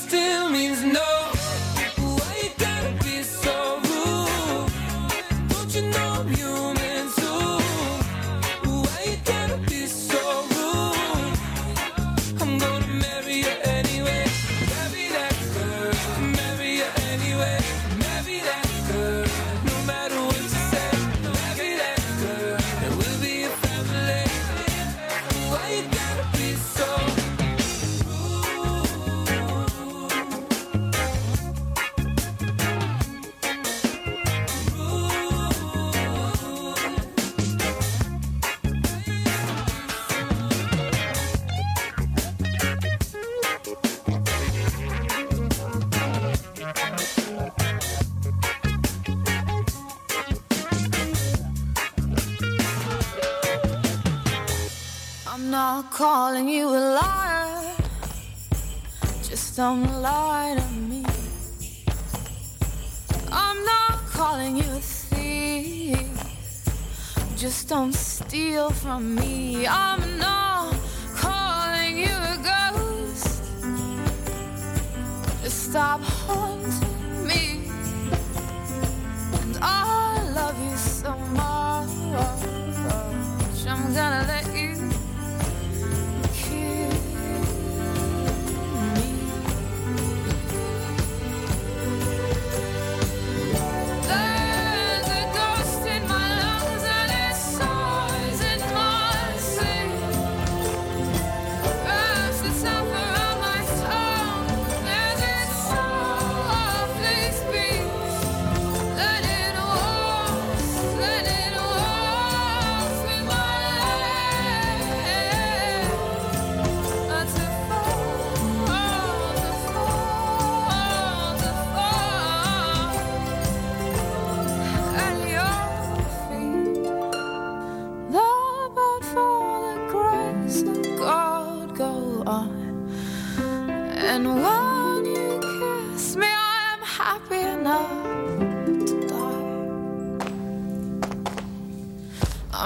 stop haunting me.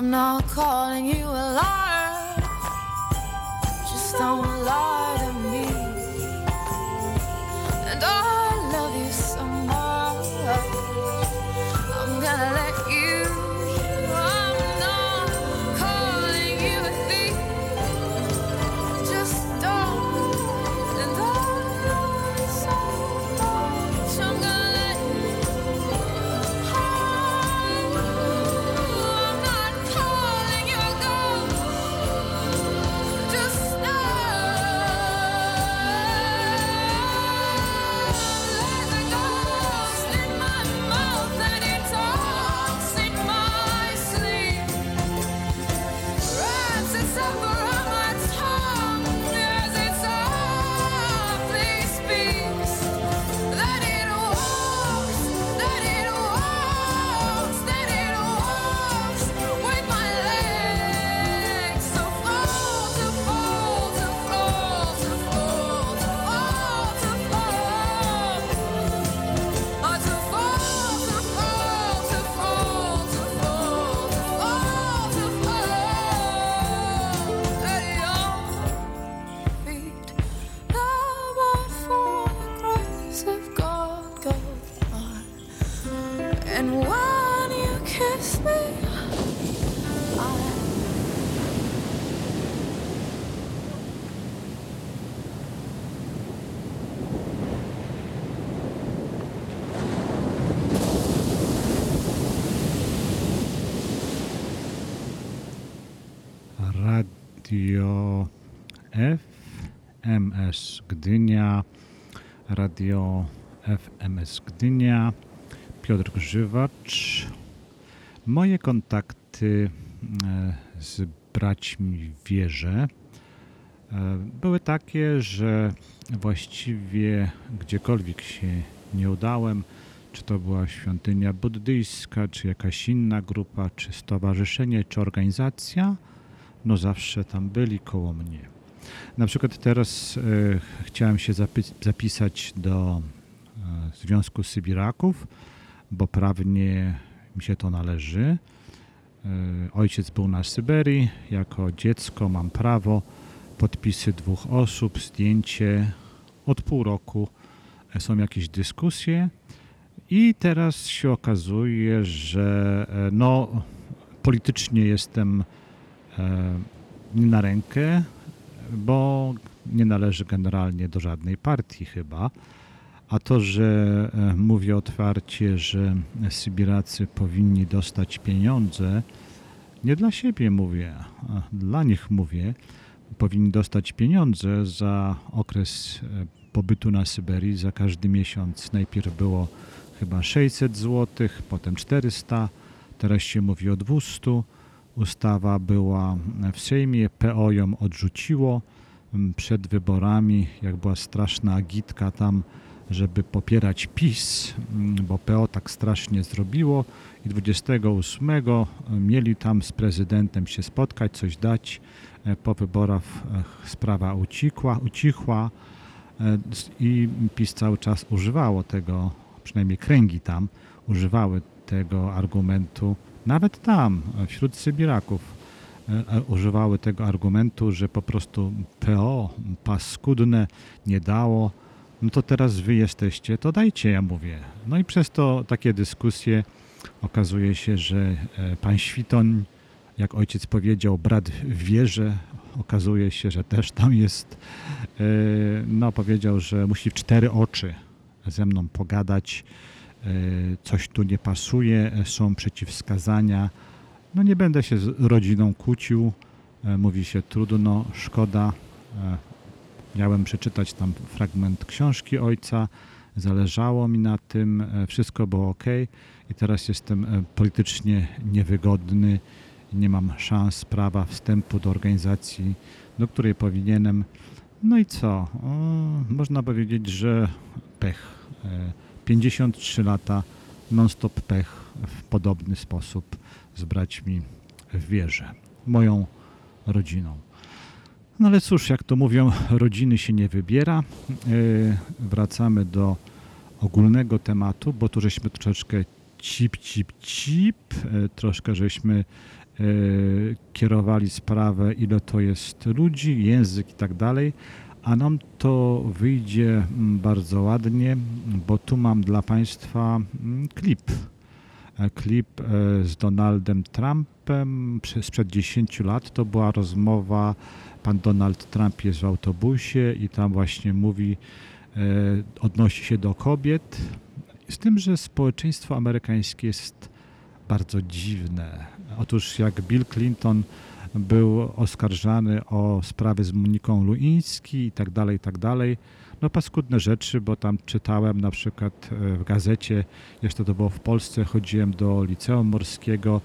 I'm not calling you Gdynia, Radio FMS Gdynia, Piotr Grzywacz. Moje kontakty e, z braćmi wierze e, były takie, że właściwie gdziekolwiek się nie udałem, czy to była świątynia buddyjska, czy jakaś inna grupa, czy stowarzyszenie, czy organizacja, no zawsze tam byli koło mnie. Na przykład teraz e, chciałem się zapis- zapisać do e, Związku Sybiraków, bo prawnie mi się to należy. E, ojciec był na Syberii, jako dziecko mam prawo, podpisy dwóch osób, zdjęcie. Od pół roku są jakieś dyskusje i teraz się okazuje, że no, politycznie jestem na rękę, bo nie należy generalnie do żadnej partii chyba. A to, że e, mówię otwarcie, że Sybiracy powinni dostać pieniądze, nie dla siebie mówię, dla nich mówię, powinni dostać pieniądze za okres e, pobytu na Syberii, za każdy miesiąc. Najpierw było chyba 600 zł, potem 400, teraz się mówi o 200. Ustawa była w Sejmie, PO ją odrzuciło. Przed wyborami, jak była straszna agitka tam żeby popierać PiS, bo PO tak strasznie zrobiło i 28 mieli tam z prezydentem się spotkać, coś dać. E, Po wyborach e, sprawa ucichła, ucichła e, i PiS cały czas używało tego, przynajmniej kręgi tam używały tego argumentu, nawet tam, e, wśród Sybiraków e, e, używały tego argumentu, że po prostu PO paskudne nie dało, no to teraz wy jesteście, to dajcie, ja mówię. No i przez to takie dyskusje okazuje się, że pan Świtoń, jak ojciec powiedział, brat w wierze, okazuje się, że też tam jest, no powiedział, że musi w cztery oczy ze mną pogadać, coś tu nie pasuje, e, są przeciwwskazania. No nie będę się z rodziną kłócił, e, mówi się trudno, szkoda. E, Miałem przeczytać tam fragment książki ojca, zależało mi na tym, e, wszystko było ok i teraz jestem e, politycznie niewygodny, nie mam szans prawa wstępu do organizacji, do której powinienem. No i co? O, można powiedzieć, że pech. E, 53 lata, non-stop pech w podobny sposób z braćmi w wierze, moją rodziną. No ale cóż, jak to mówią, rodziny się nie wybiera. Yy, wracamy do ogólnego tematu, bo tu żeśmy troszeczkę cip, cip, cip, yy, troszkę żeśmy yy, kierowali sprawę, ile to jest ludzi, język i tak dalej, a nam to wyjdzie mm, bardzo ładnie, bo tu mam dla Państwa mm, klip. E, Klip e, z Donaldem Trumpem prze- sprzed 10 lat. To była rozmowa pan Donald Trump jest w autobusie i tam właśnie mówi, e, odnosi się do kobiet, z tym, że społeczeństwo amerykańskie jest bardzo dziwne. Otóż jak Bill Clinton był oskarżany o sprawy z Moniką Luiński i tak dalej, i tak dalej, no paskudne rzeczy, bo tam czytałem na przykład e, w gazecie, jeszcze to było w Polsce, chodziłem do liceum morskiego,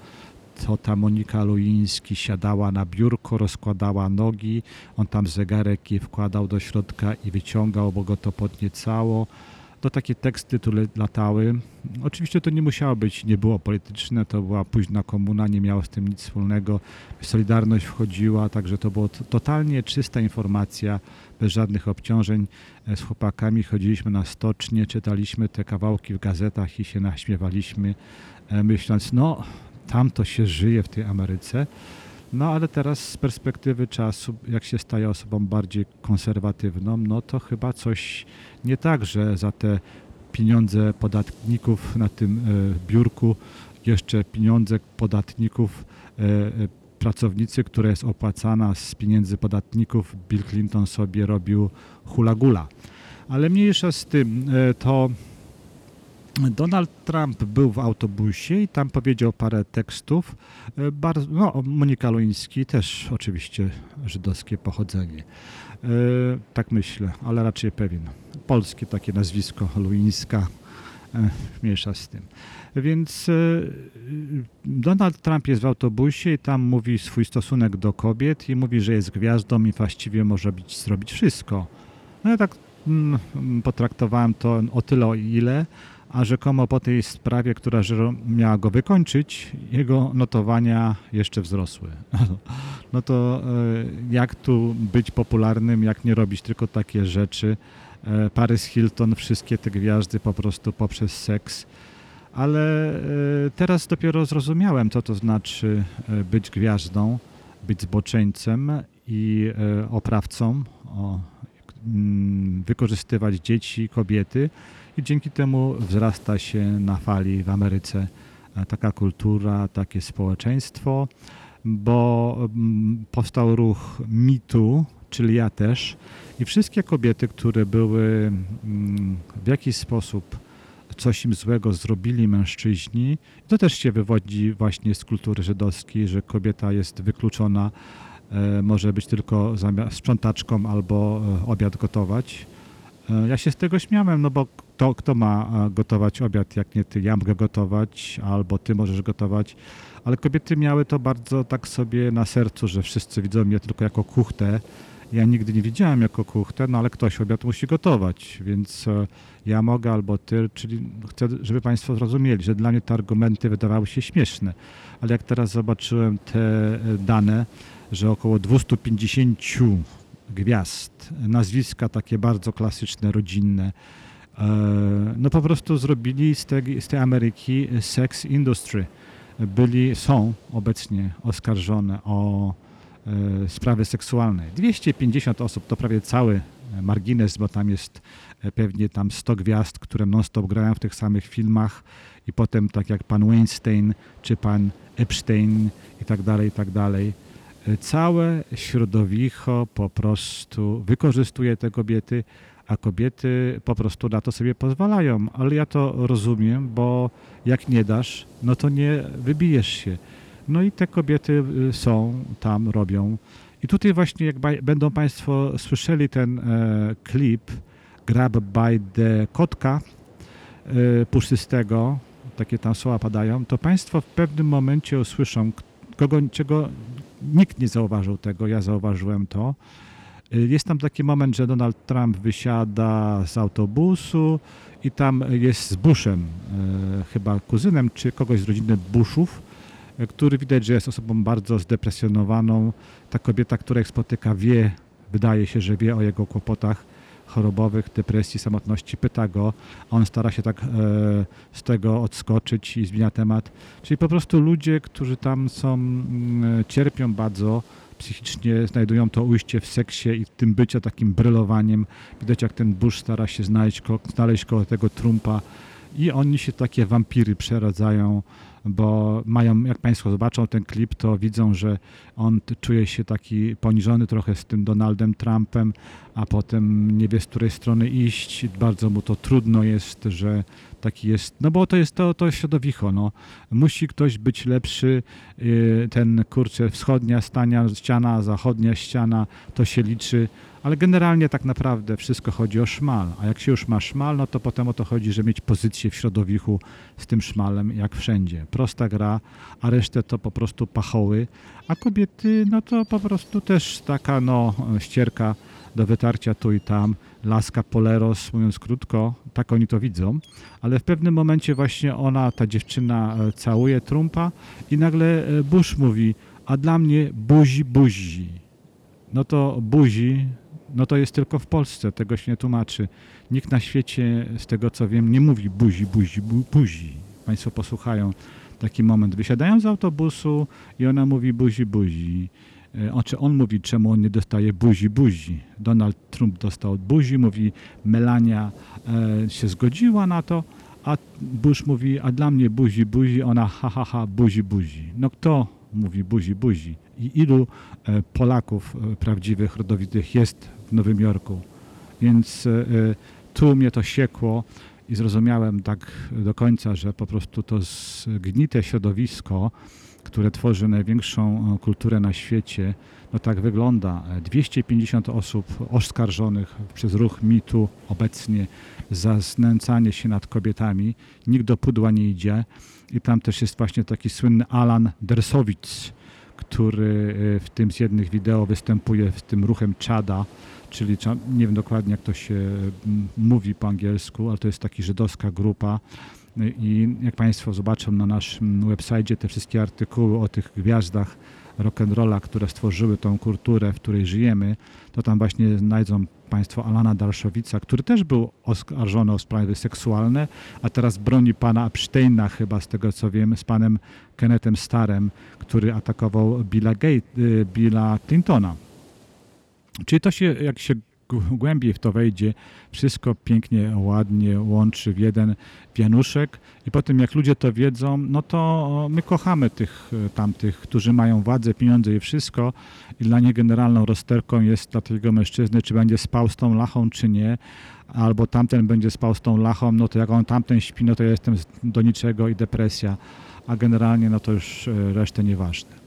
to ta Monika Luiński siadała na biurko, rozkładała nogi, on tam zegarek jej wkładał do środka i wyciągał, bo go to podniecało. To takie teksty tu latały. Oczywiście to nie musiało być, nie było polityczne, to była późna komuna, nie miało z tym nic wspólnego. Solidarność wchodziła, także to była totalnie czysta informacja, bez żadnych obciążeń. E, Z chłopakami chodziliśmy na stocznie, czytaliśmy te kawałki w gazetach i się naśmiewaliśmy, e, myśląc, no tam to się żyje w tej Ameryce. No ale teraz z perspektywy czasu, jak się staje osobą bardziej konserwatywną, no to chyba coś nie tak, że za te pieniądze podatników na tym e, biurku, jeszcze pieniądze podatników, e, e, pracownicy, która jest opłacana z pieniędzy podatników, Bill Clinton sobie robił hula gula. Ale mniejsza z tym, to Donald Trump był w autobusie i tam powiedział parę tekstów. E, Bardzo, no, Monika Luiński też oczywiście żydowskie pochodzenie. E, tak myślę, ale raczej pewien. Polskie takie nazwisko Luińska, e, mniejsza z tym. Więc Donald Trump jest w autobusie i tam mówi swój stosunek do kobiet i mówi, że jest gwiazdą i właściwie może być, zrobić wszystko. No ja tak mm, potraktowałem to o tyle, o ile, a rzekomo po tej sprawie, która miała go wykończyć, jego notowania jeszcze wzrosły. No to e, jak tu być popularnym, jak nie robić tylko takie rzeczy. E, Paris Hilton, wszystkie te gwiazdy po prostu poprzez seks. Ale e, teraz dopiero zrozumiałem, co to znaczy być gwiazdą, być zboczeńcem i oprawcą, o, wykorzystywać dzieci, kobiety i dzięki temu wzrasta się na fali w Ameryce e, taka kultura, takie społeczeństwo, bo mm, powstał ruch mitu, czyli ja też i wszystkie kobiety, które były mm, w jakiś sposób coś im złego zrobili mężczyźni, to też się wywodzi właśnie z kultury żydowskiej, że kobieta jest wykluczona, e, może być tylko sprzątaczką albo e, obiad gotować. Ja się z tego śmiałem, no bo kto, kto ma e, gotować obiad, jak nie ty? Ja mogę gotować, albo ty możesz gotować. Ale kobiety miały to bardzo tak sobie na sercu, że wszyscy widzą mnie tylko jako kuchtę Ja nigdy nie widziałem jako kuchtę, no ale ktoś obiad musi gotować, więc e, ja mogę albo ty, czyli chcę, żeby Państwo zrozumieli, że dla mnie te argumenty wydawały się śmieszne, ale jak teraz zobaczyłem te e, dane, że około 250 gwiazd, nazwiska takie bardzo klasyczne, rodzinne, no po prostu zrobili z tej, z tej Ameryki sex industry. Byli, są obecnie oskarżone o e, sprawy seksualne. 250 osób to prawie cały margines, bo tam jest e, pewnie tam 100 gwiazd, które non-stop grają w tych samych filmach i potem tak jak pan Weinstein czy pan Epstein i tak dalej, i tak dalej. E, Całe środowisko po prostu wykorzystuje te kobiety, a kobiety po prostu na to sobie pozwalają. Ale ja to rozumiem, bo jak nie dasz, no to nie wybijesz się. No i te kobiety y, są tam, robią. I tutaj właśnie, jak będą Państwo słyszeli ten e, klip Grab by the Kotka e, puszystego, takie tam słowa padają, to Państwo w pewnym momencie usłyszą, kogo, czego nikt nie zauważył tego, ja zauważyłem to. Y, Jest tam taki moment, że Donald Trump wysiada z autobusu i tam jest z Bushem, e, chyba kuzynem czy kogoś z rodziny Bushów, e, który widać, że jest osobą bardzo zdepresjonowaną. Ta kobieta, która ich spotyka, wie, wydaje się, że wie o jego kłopotach chorobowych, depresji, samotności, pyta go, a on stara się tak e, z tego odskoczyć i zmienia temat. Czyli po prostu ludzie, którzy tam są, mm, cierpią bardzo, psychicznie znajdują to ujście w seksie i w tym bycie takim brylowaniem. Widać jak ten Bush stara się znaleźć, znaleźć koło tego Trumpa i oni się takie wampiry przeradzają, bo mają, jak Państwo zobaczą ten klip, to widzą, że on czuje się taki poniżony trochę z tym Donaldem Trumpem, a potem nie wie z której strony iść. Bardzo mu to trudno jest, że taki jest, no bo to jest to, to środowisko, no. Musi ktoś być lepszy, yy, ten kurczę wschodnia stania, ściana, zachodnia ściana, to się liczy, ale generalnie tak naprawdę wszystko chodzi o szmal, a jak się już ma szmal, no to potem o to chodzi, że mieć pozycję w środowisku z tym szmalem, jak wszędzie. Prosta gra, a resztę to po prostu pachoły, a kobiety, no to po prostu też taka, no, ścierka do wytarcia tu i tam, laska poleros, mówiąc krótko, tak oni to widzą, ale w pewnym momencie właśnie ona, ta dziewczyna e, całuje Trumpa i nagle e, Bush mówi, a dla mnie buzi, buzi. No to buzi, no to jest tylko w Polsce, tego się nie tłumaczy. Nikt na świecie, z tego co wiem, nie mówi buzi, buzi, bu, buzi. Państwo posłuchają taki moment. Wysiadają z autobusu i ona mówi buzi, buzi. E, O, czy on mówi, czemu on nie dostaje buzi, buzi. Donald Trump dostał buzi, mówi Melania e, się zgodziła na to, a Bush mówi, a dla mnie buzi, buzi, ona ha, ha, ha, buzi, buzi. No kto mówi buzi, buzi? I ilu e, Polaków e, prawdziwych, rodowitych jest w Nowym Jorku? Więc e, e, tu mnie to siekło i zrozumiałem tak do końca, że po prostu to zgnite środowisko, które tworzy największą e, kulturę na świecie, no tak wygląda. E, 250 osób oskarżonych przez ruch mitu obecnie za znęcanie się nad kobietami. Nikt do pudła nie idzie. I tam też jest właśnie taki słynny Alan Dersowicz, który w tym z jednych wideo występuje z tym ruchem Czada, czyli nie wiem dokładnie jak to się mm, mówi po angielsku, ale to jest taka żydowska grupa. I jak Państwo zobaczą na naszym website te wszystkie artykuły o tych gwiazdach rock'n'rolla, które stworzyły tą kulturę, w której żyjemy, to tam właśnie znajdą Państwo Alana Darszowica, który też był oskarżony o sprawy seksualne, a teraz broni pana Epsteina chyba z tego co wiem, z panem Kennethem Starem, który atakował Billa, Gate, y, Billa Clintona. Czyli to się, jak się głębiej w to wejdzie, wszystko pięknie, ładnie łączy w jeden wianuszek i potem jak ludzie to wiedzą, no to my kochamy tych e, tamtych, którzy mają władzę, pieniądze i wszystko. I dla nich generalną rozterką jest dla tego mężczyzny, czy będzie spał z tą lachą, czy nie, albo tamten będzie spał z tą lachą, no to jak on tamten śpi, no to ja jestem do niczego i depresja, a generalnie no to już e, resztę nieważne.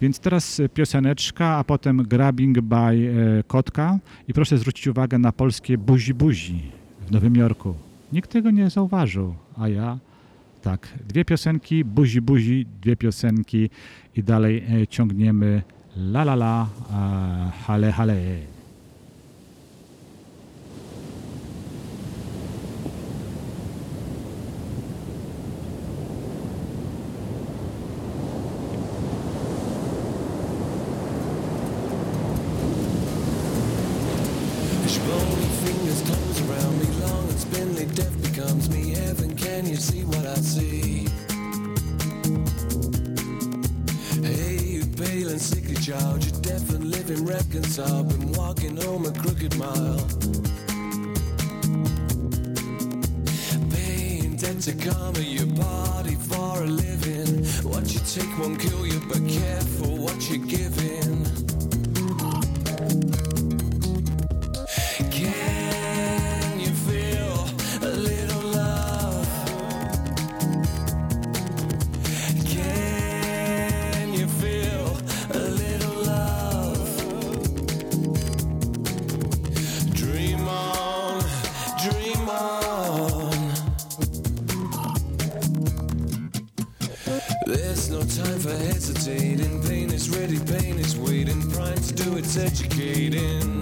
Więc teraz e, pioseneczka, a potem Grabbing by e, Kotka. I proszę zwrócić uwagę na polskie buzi buzi w Nowym Jorku. Nikt tego nie zauważył, a ja tak. Dwie piosenki, buzi buzi, dwie piosenki i dalej e, ciągniemy la la la, hale hale. intend to cover your body for a living. What you take won't kill you, but careful what you're giving. educating.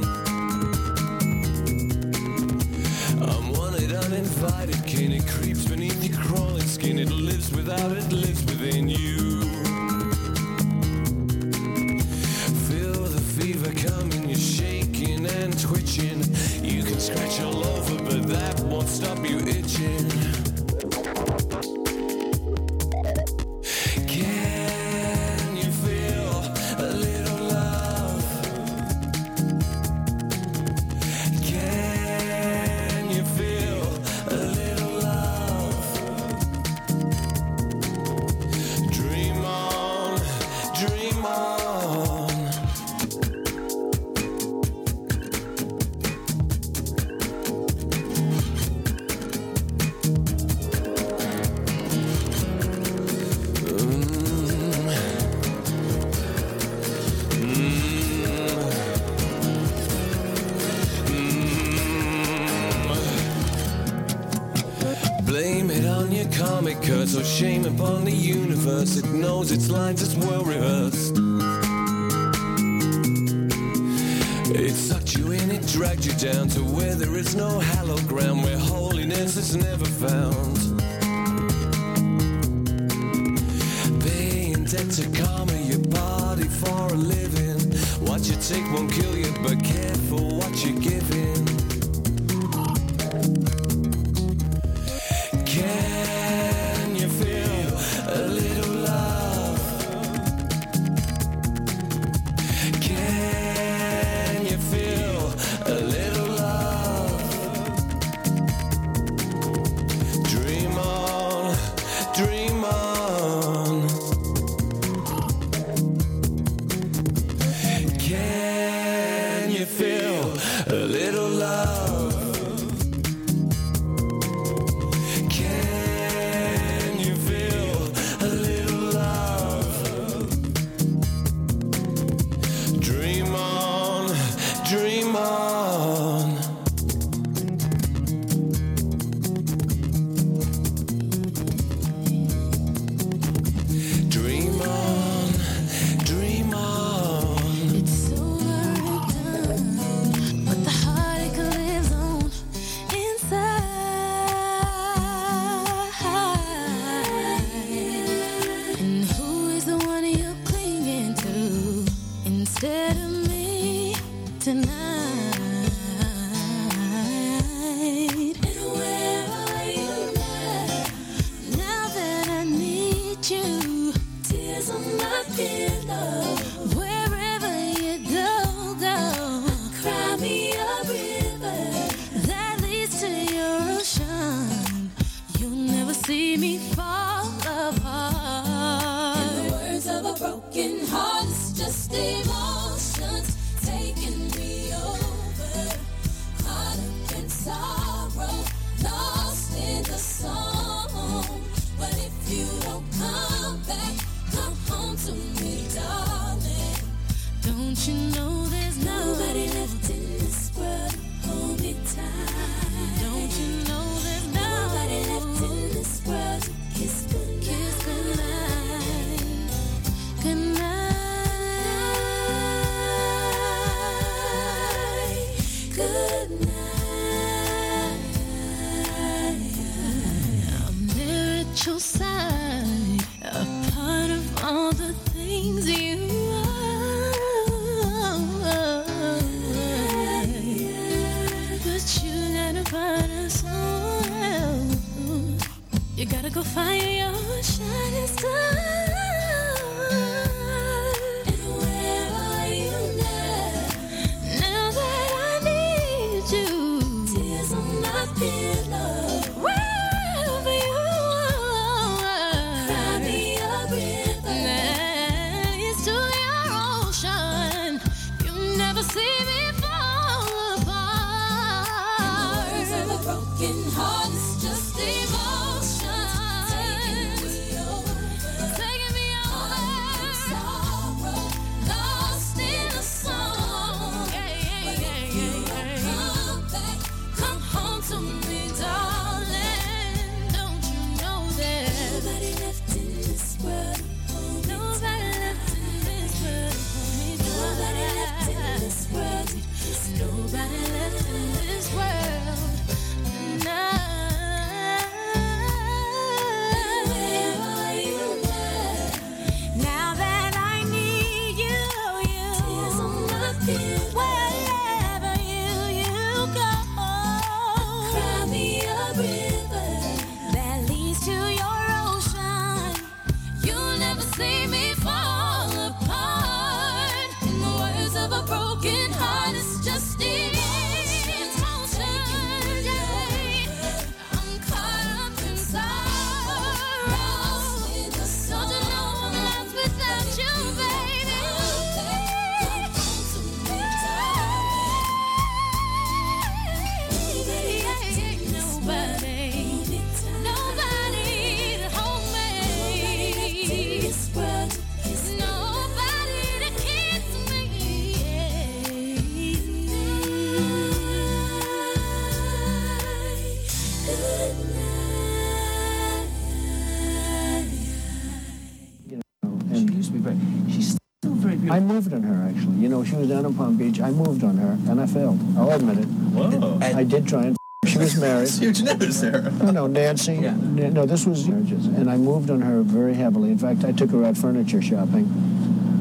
I moved on her actually. You know, she was down in Palm Beach. I moved on her, and I failed. I'll admit it. Whoa. I did try and. She was married. Huge news there. No, no, Nancy. Yeah. No, this was marriages, and I moved on her very heavily. In fact, I took her out furniture shopping.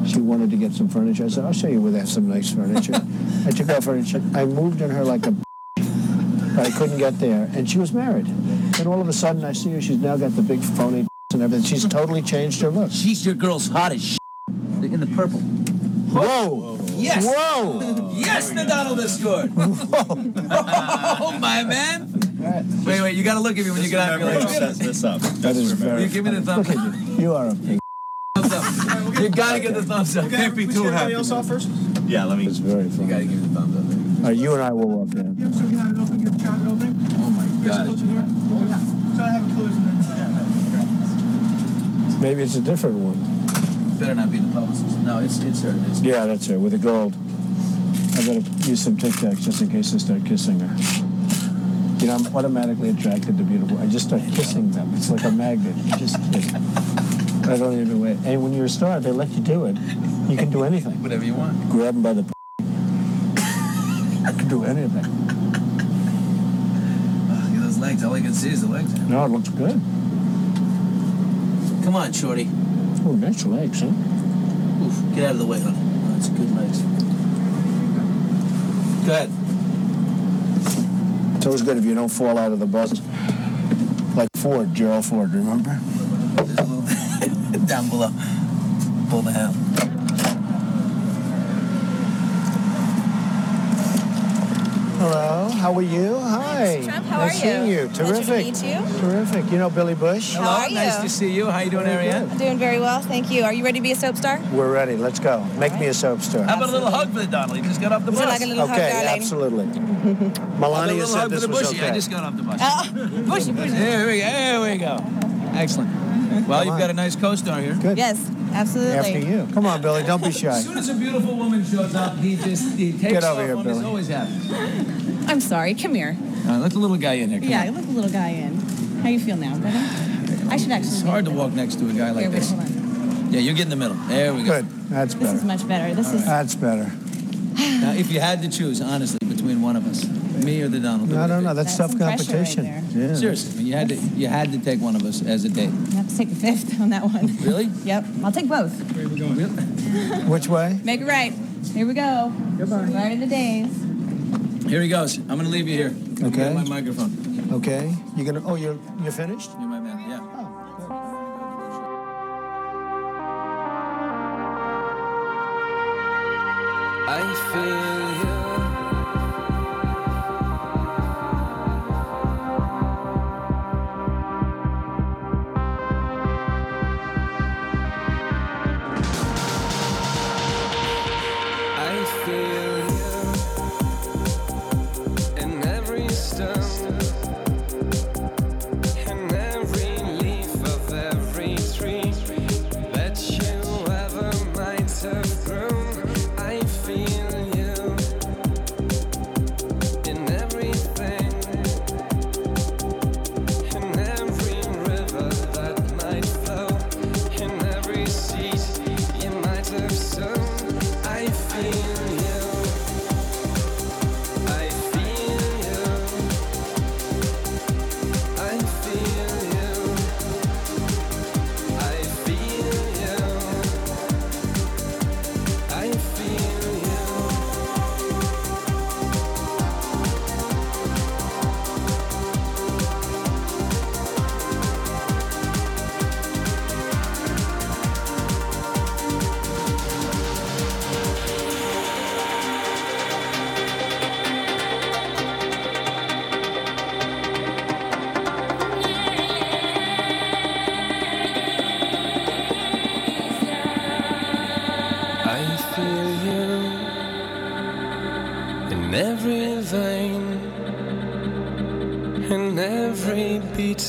She wanted to get some furniture. I said, "I'll show you where they have some nice furniture." I took her out furniture. I moved on her like a. But I couldn't get there, and she was married. And all of a sudden, I see her. She's now got the big phony and everything. She's totally changed her look. She's your girl's hottest in the purple. Whoa! Yes. Whoa! Yes, Nadal has scored. oh, my man. Wait, wait, you gotta look at me when you get out. Remember You're who like, sets this up. That is very. you give me the thumbs up. you. You are a pig. Thumbs up. You gotta get the thumbs up. Can't be too happy. else off first? Yeah, let me. It's very You gotta give me the thumbs up. All right, you and I will walk in. Oh my god. Oh, so I have a collision. Maybe it's a different one. Better not be the publicist. No, it's it's her. It's Yeah, that's her with the gold. I gotta use some Tic Tacs just in case I start kissing her. You know, I'm automatically attracted to beautiful. I just start kissing them. It's like a magnet. You just kiss. I don't even wait. And when you're a star, they let you do it. You can do anything. whatever you want. Grab them by the. I can do anything. Oh, look at those legs. All I can see is the legs. No, it looks good. Come on, shorty. Oh, nice legs, huh? Oof, get out of the way, honey. That's good legs. Go ahead. It's always good if you don't fall out of the bus. Like Ford, Gerald Ford, remember? There's a little down below. Pull the hell. Hello, how are you? Hi. Trump, how nice are seeing you? you. Pleasure to Terrific. meet you. Terrific. You know Billy Bush? How are Nice you? to see you. How you doing, Very Ariane? good. Doing very well, thank you. Are you ready to be a soap star? We're ready. Let's go. Make me a soap star. How about a little hug for the Donald? He just got off the Would bus. you like a little Okay, hug, absolutely. How about a Melania said hug for this the was bushy. I just got off the bus. Oh, bushy, bushy. There we go. There we go. Excellent. Well, Come you've on. got a nice co-star here. Good. Yes, absolutely. After you. Come on, Billy. Don't be shy. As soon as a beautiful woman shows up, he just he takes Get over off here, on Billy. He's always happy. I'm sorry. Come here. Uh, let the little guy in here. Come Yeah, on. let the little guy in. How you feel now, better? I should actually. It's hard to walk next to a guy like Here, wait, this. hold on. Yeah, you get in the middle. There we go. Good. That's better. This is much better. This is. That's better. Now, if you had to choose, honestly, between one of us, me or the Donald, who I would don't know. be? That's That's tough some pressure right competition. there. yeah. Seriously, I mean, you had to you had to take one of us as a date. I have to take a fifth on that one. Really? Yep. I'll take both. Really? Which way? Make it right. Here we go. Goodbye. Right in the days. Here he goes. I'm gonna leave you here. Okay. Get my microphone. Okay. You're gonna. Oh, you're you're finished. You're feel you.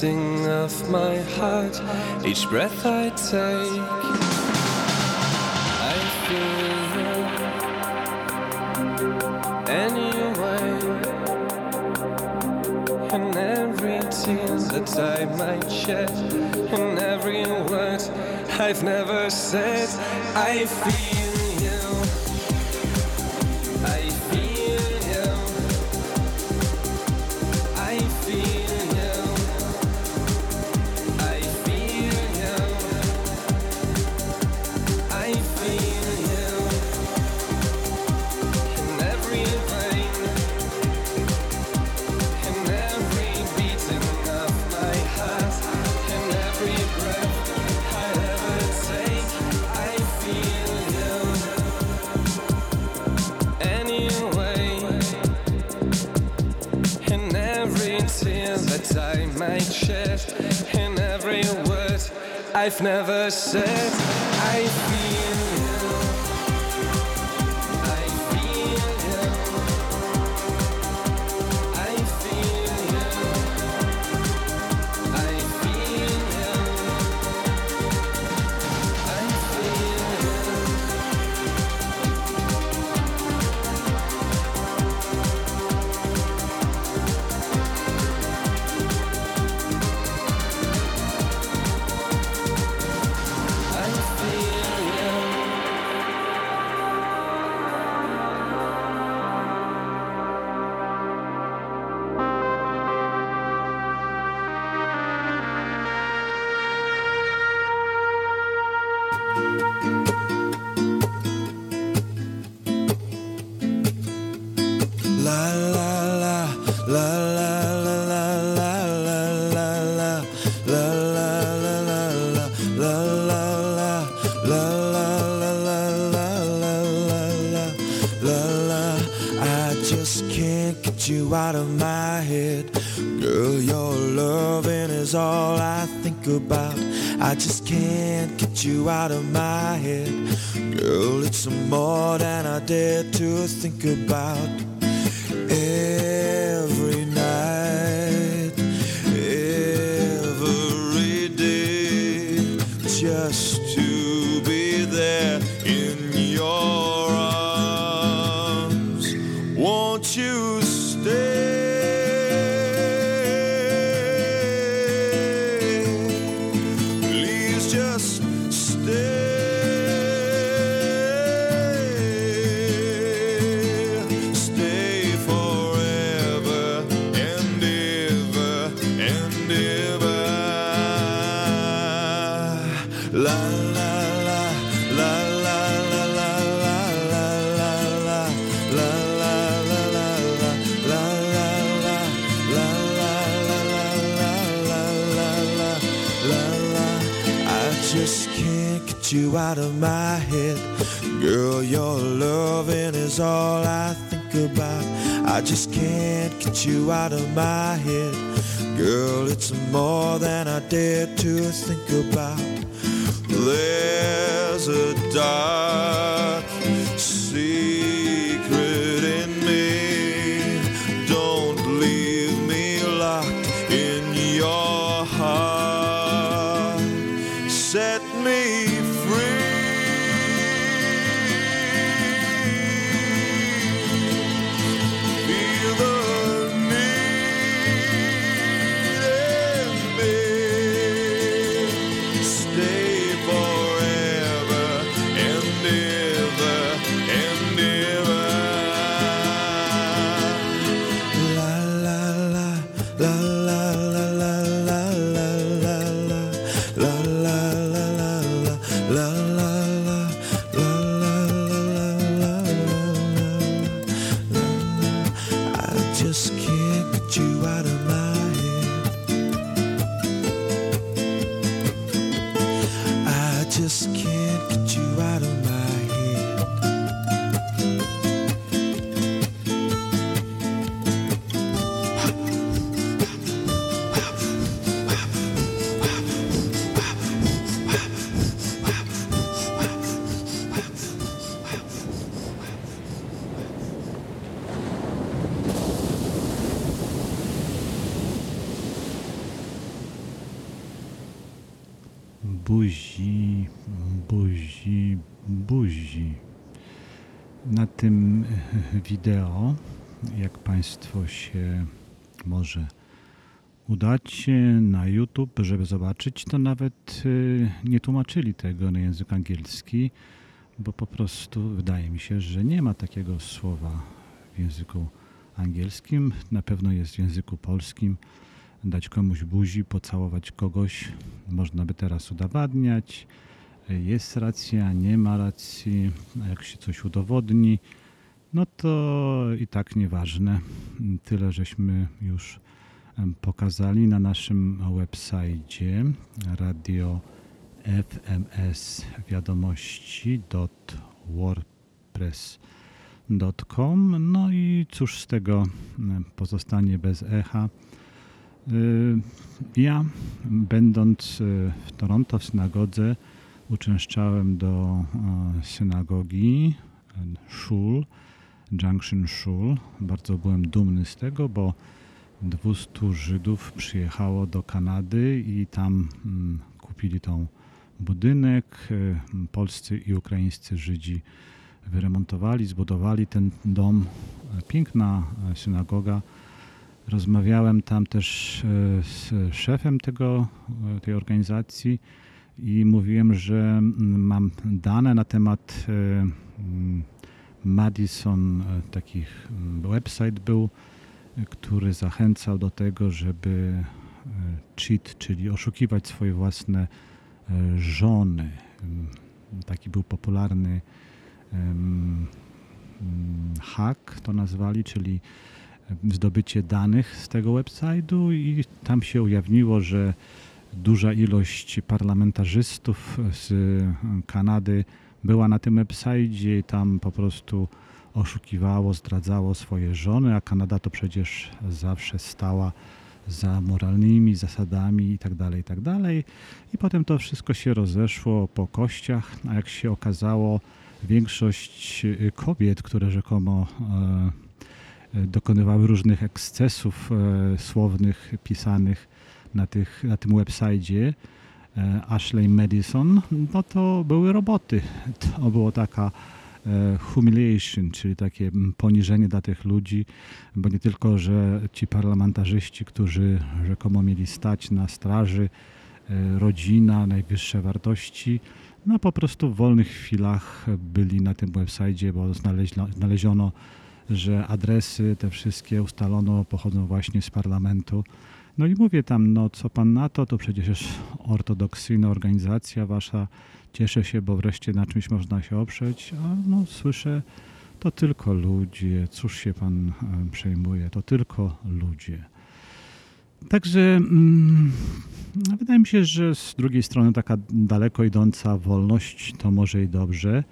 beating of my heart, each breath I take. I feel anyway, and every tear that I might shed, and every word I've never said, I feel. I to think about. There's a dark wideo, jak Państwo się może udacie na YouTube, żeby zobaczyć, to nawet y, nie tłumaczyli tego na język angielski, bo po prostu wydaje mi się, że nie ma takiego słowa w języku angielskim. Na pewno jest w języku polskim dać komuś buzi, pocałować kogoś. Można by teraz udowadniać, jest racja, nie ma racji, jak się coś udowodni, no to i tak nieważne. Tyle żeśmy już pokazali na naszym website radio fms wiadomości.wordpress.com No i cóż z tego pozostanie bez echa. Y, Ja, będąc y, w Toronto w synagodze, uczęszczałem do e, synagogi Shul, Junction Shul. Bardzo byłem dumny z tego, bo 200 Żydów przyjechało do Kanady i tam mm, kupili tą budynek. E, Polscy i ukraińscy Żydzi wyremontowali, zbudowali ten dom. Piękna e, synagoga. Rozmawiałem tam też e, z szefem tego, e, tej organizacji i mówiłem, że mm, mam dane na temat mm, Madison, e, takich mm, website był, e, który zachęcał do tego, żeby e, cheat, czyli oszukiwać swoje własne żony. Taki był popularny hack, to nazwali, czyli zdobycie danych z tego website'u i tam się ujawniło, że duża ilość parlamentarzystów z Kanady była na tym website tam po prostu oszukiwało, zdradzało swoje żony, a Kanada to przecież zawsze stała za moralnymi zasadami i tak dalej, i tak. I potem to wszystko się rozeszło po kościach, a jak się okazało, większość y, kobiet, które rzekomo e, e, dokonywały różnych ekscesów e, słownych, pisanych na, tych, na tym website Ashley Madison, no to były roboty. To było taka e, humiliation, czyli takie mm, poniżenie dla tych ludzi, bo nie tylko, że ci parlamentarzyści, którzy rzekomo mieli stać na straży, e, rodzina, najwyższe wartości, no po prostu w wolnych chwilach byli na tym website, bo znaleziono, że adresy te wszystkie ustalono pochodzą właśnie z parlamentu. No i mówię tam, no co pan na to, to przecież ortodoksyjna organizacja wasza, cieszę się, bo wreszcie na czymś można się oprzeć, a no słyszę, to tylko ludzie, cóż się pan e, przejmuje, to tylko ludzie. Także mm, wydaje mi się, że z drugiej strony taka daleko idąca wolność to może i dobrze.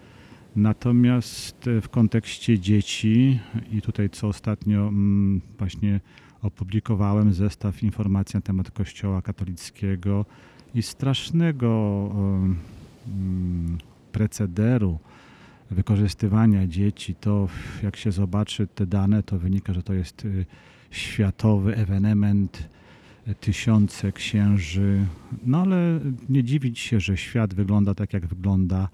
Natomiast e, w kontekście dzieci i tutaj co ostatnio mm, właśnie opublikowałem zestaw informacji na temat Kościoła katolickiego i strasznego mm, precederu wykorzystywania dzieci, to jak się zobaczy te dane, to wynika, że to jest y, światowy ewenement, y, tysiące księży. No ale nie dziwić się, że świat wygląda tak, jak wygląda,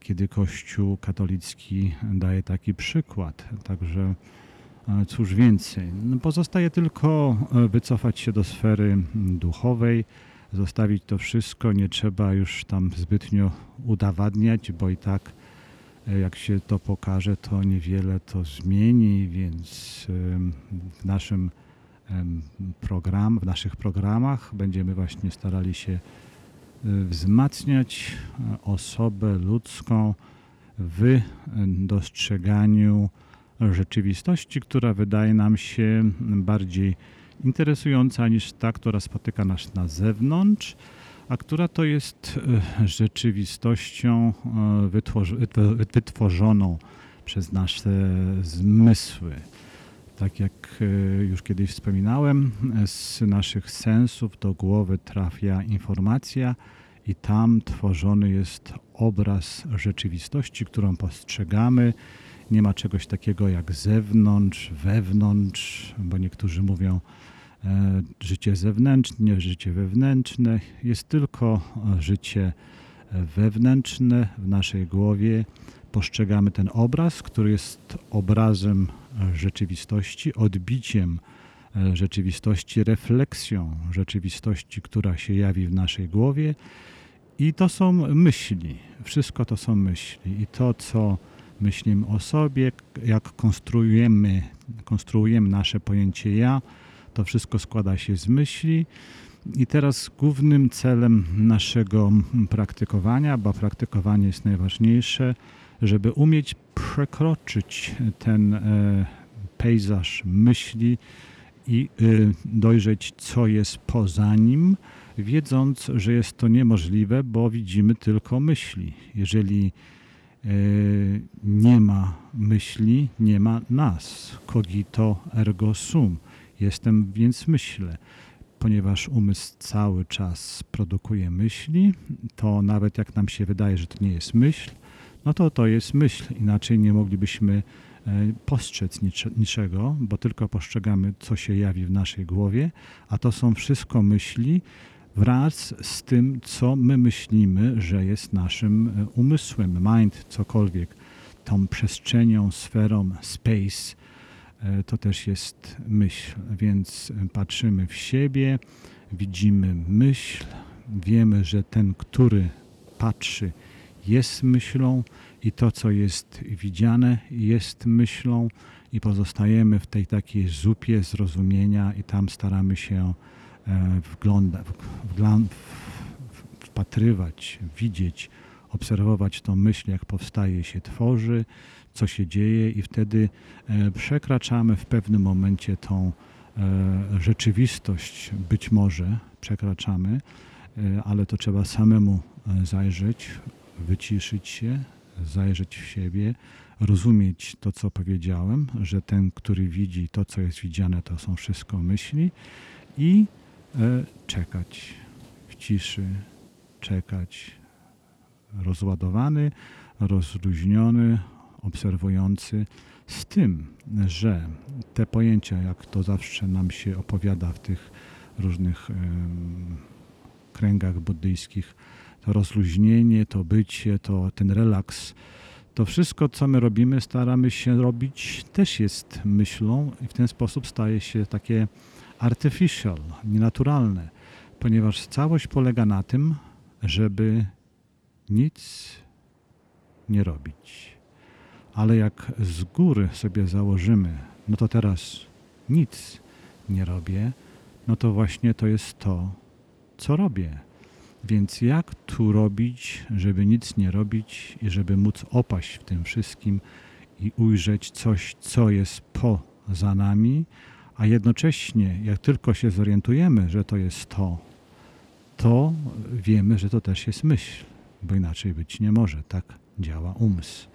kiedy Kościół katolicki daje taki przykład. Także cóż więcej. No, pozostaje tylko e, wycofać się do sfery duchowej, zostawić to wszystko. Nie trzeba już tam zbytnio udowadniać, bo i tak e, jak się to pokaże, to niewiele to zmieni, więc w naszym program, w naszych programach będziemy właśnie starali się e, wzmacniać osobę ludzką w dostrzeganiu rzeczywistości, która wydaje nam się bardziej interesująca niż ta, która spotyka nas na zewnątrz, a która to jest e, rzeczywistością e, wytworzoną przez nasze zmysły. Tak jak e, już kiedyś wspominałem, z naszych sensów do głowy trafia informacja i tam tworzony jest obraz rzeczywistości, którą postrzegamy. Nie ma czegoś takiego jak zewnątrz, wewnątrz, bo niektórzy mówią e, życie zewnętrzne, życie wewnętrzne. Jest tylko e, życie e, wewnętrzne w naszej głowie. Postrzegamy ten obraz, który jest obrazem rzeczywistości, odbiciem rzeczywistości, refleksją rzeczywistości, która się jawi w naszej głowie. I to są myśli. Wszystko to są myśli. I to, co myślimy o sobie, jak konstruujemy, konstruujemy nasze pojęcie ja, to wszystko składa się z myśli. I teraz głównym celem naszego praktykowania, bo praktykowanie jest najważniejsze, żeby umieć przekroczyć ten e, pejzaż myśli i y, dojrzeć, co jest poza nim, wiedząc, że jest to niemożliwe, bo widzimy tylko myśli. Jeżeli e, nie ma myśli, nie ma nas. Cogito ergo sum. Jestem, więc myślę. Ponieważ umysł cały czas produkuje myśli, to nawet jak nam się wydaje, że to nie jest myśl, no to to jest myśl. Inaczej nie moglibyśmy e, postrzec nicze- niczego, bo tylko postrzegamy, co się jawi w naszej głowie, a to są wszystko myśli wraz z tym, co my myślimy, że jest naszym e, umysłem, mind, cokolwiek, tą przestrzenią, sferą, space, e, to też jest myśl. Więc e, patrzymy w siebie, widzimy myśl, wiemy, że ten, który patrzy, jest myślą i to, co jest widziane, jest myślą i pozostajemy w tej takiej zupie zrozumienia i tam staramy się wgląda, wglan, w- wpatrywać, widzieć, obserwować tą myśl, jak powstaje, się tworzy, co się dzieje i wtedy e, przekraczamy w pewnym momencie tą e, rzeczywistość, być może przekraczamy, e, ale to trzeba samemu e, zajrzeć, wyciszyć się, zajrzeć w siebie, rozumieć to, co powiedziałem, że ten, który widzi to, co jest widziane, to są wszystko myśli i e, czekać w ciszy, czekać rozładowany, rozluźniony, obserwujący, z tym, że te pojęcia, jak to zawsze nam się opowiada w tych różnych kręgach buddyjskich, to rozluźnienie, to bycie, to ten relaks, to wszystko, co my robimy, staramy się robić, też jest myślą i w ten sposób staje się takie artificial, nienaturalne, ponieważ całość polega na tym, żeby nic nie robić. Ale jak z góry sobie założymy, no to teraz nic nie robię, no to właśnie to jest to, co robię. Więc jak tu robić, żeby nic nie robić i żeby móc opaść w tym wszystkim i ujrzeć coś, co jest poza nami, A jednocześnie, jak tylko się zorientujemy, że to jest to, to wiemy, że to też jest myśl, bo inaczej być nie może. Tak działa umysł.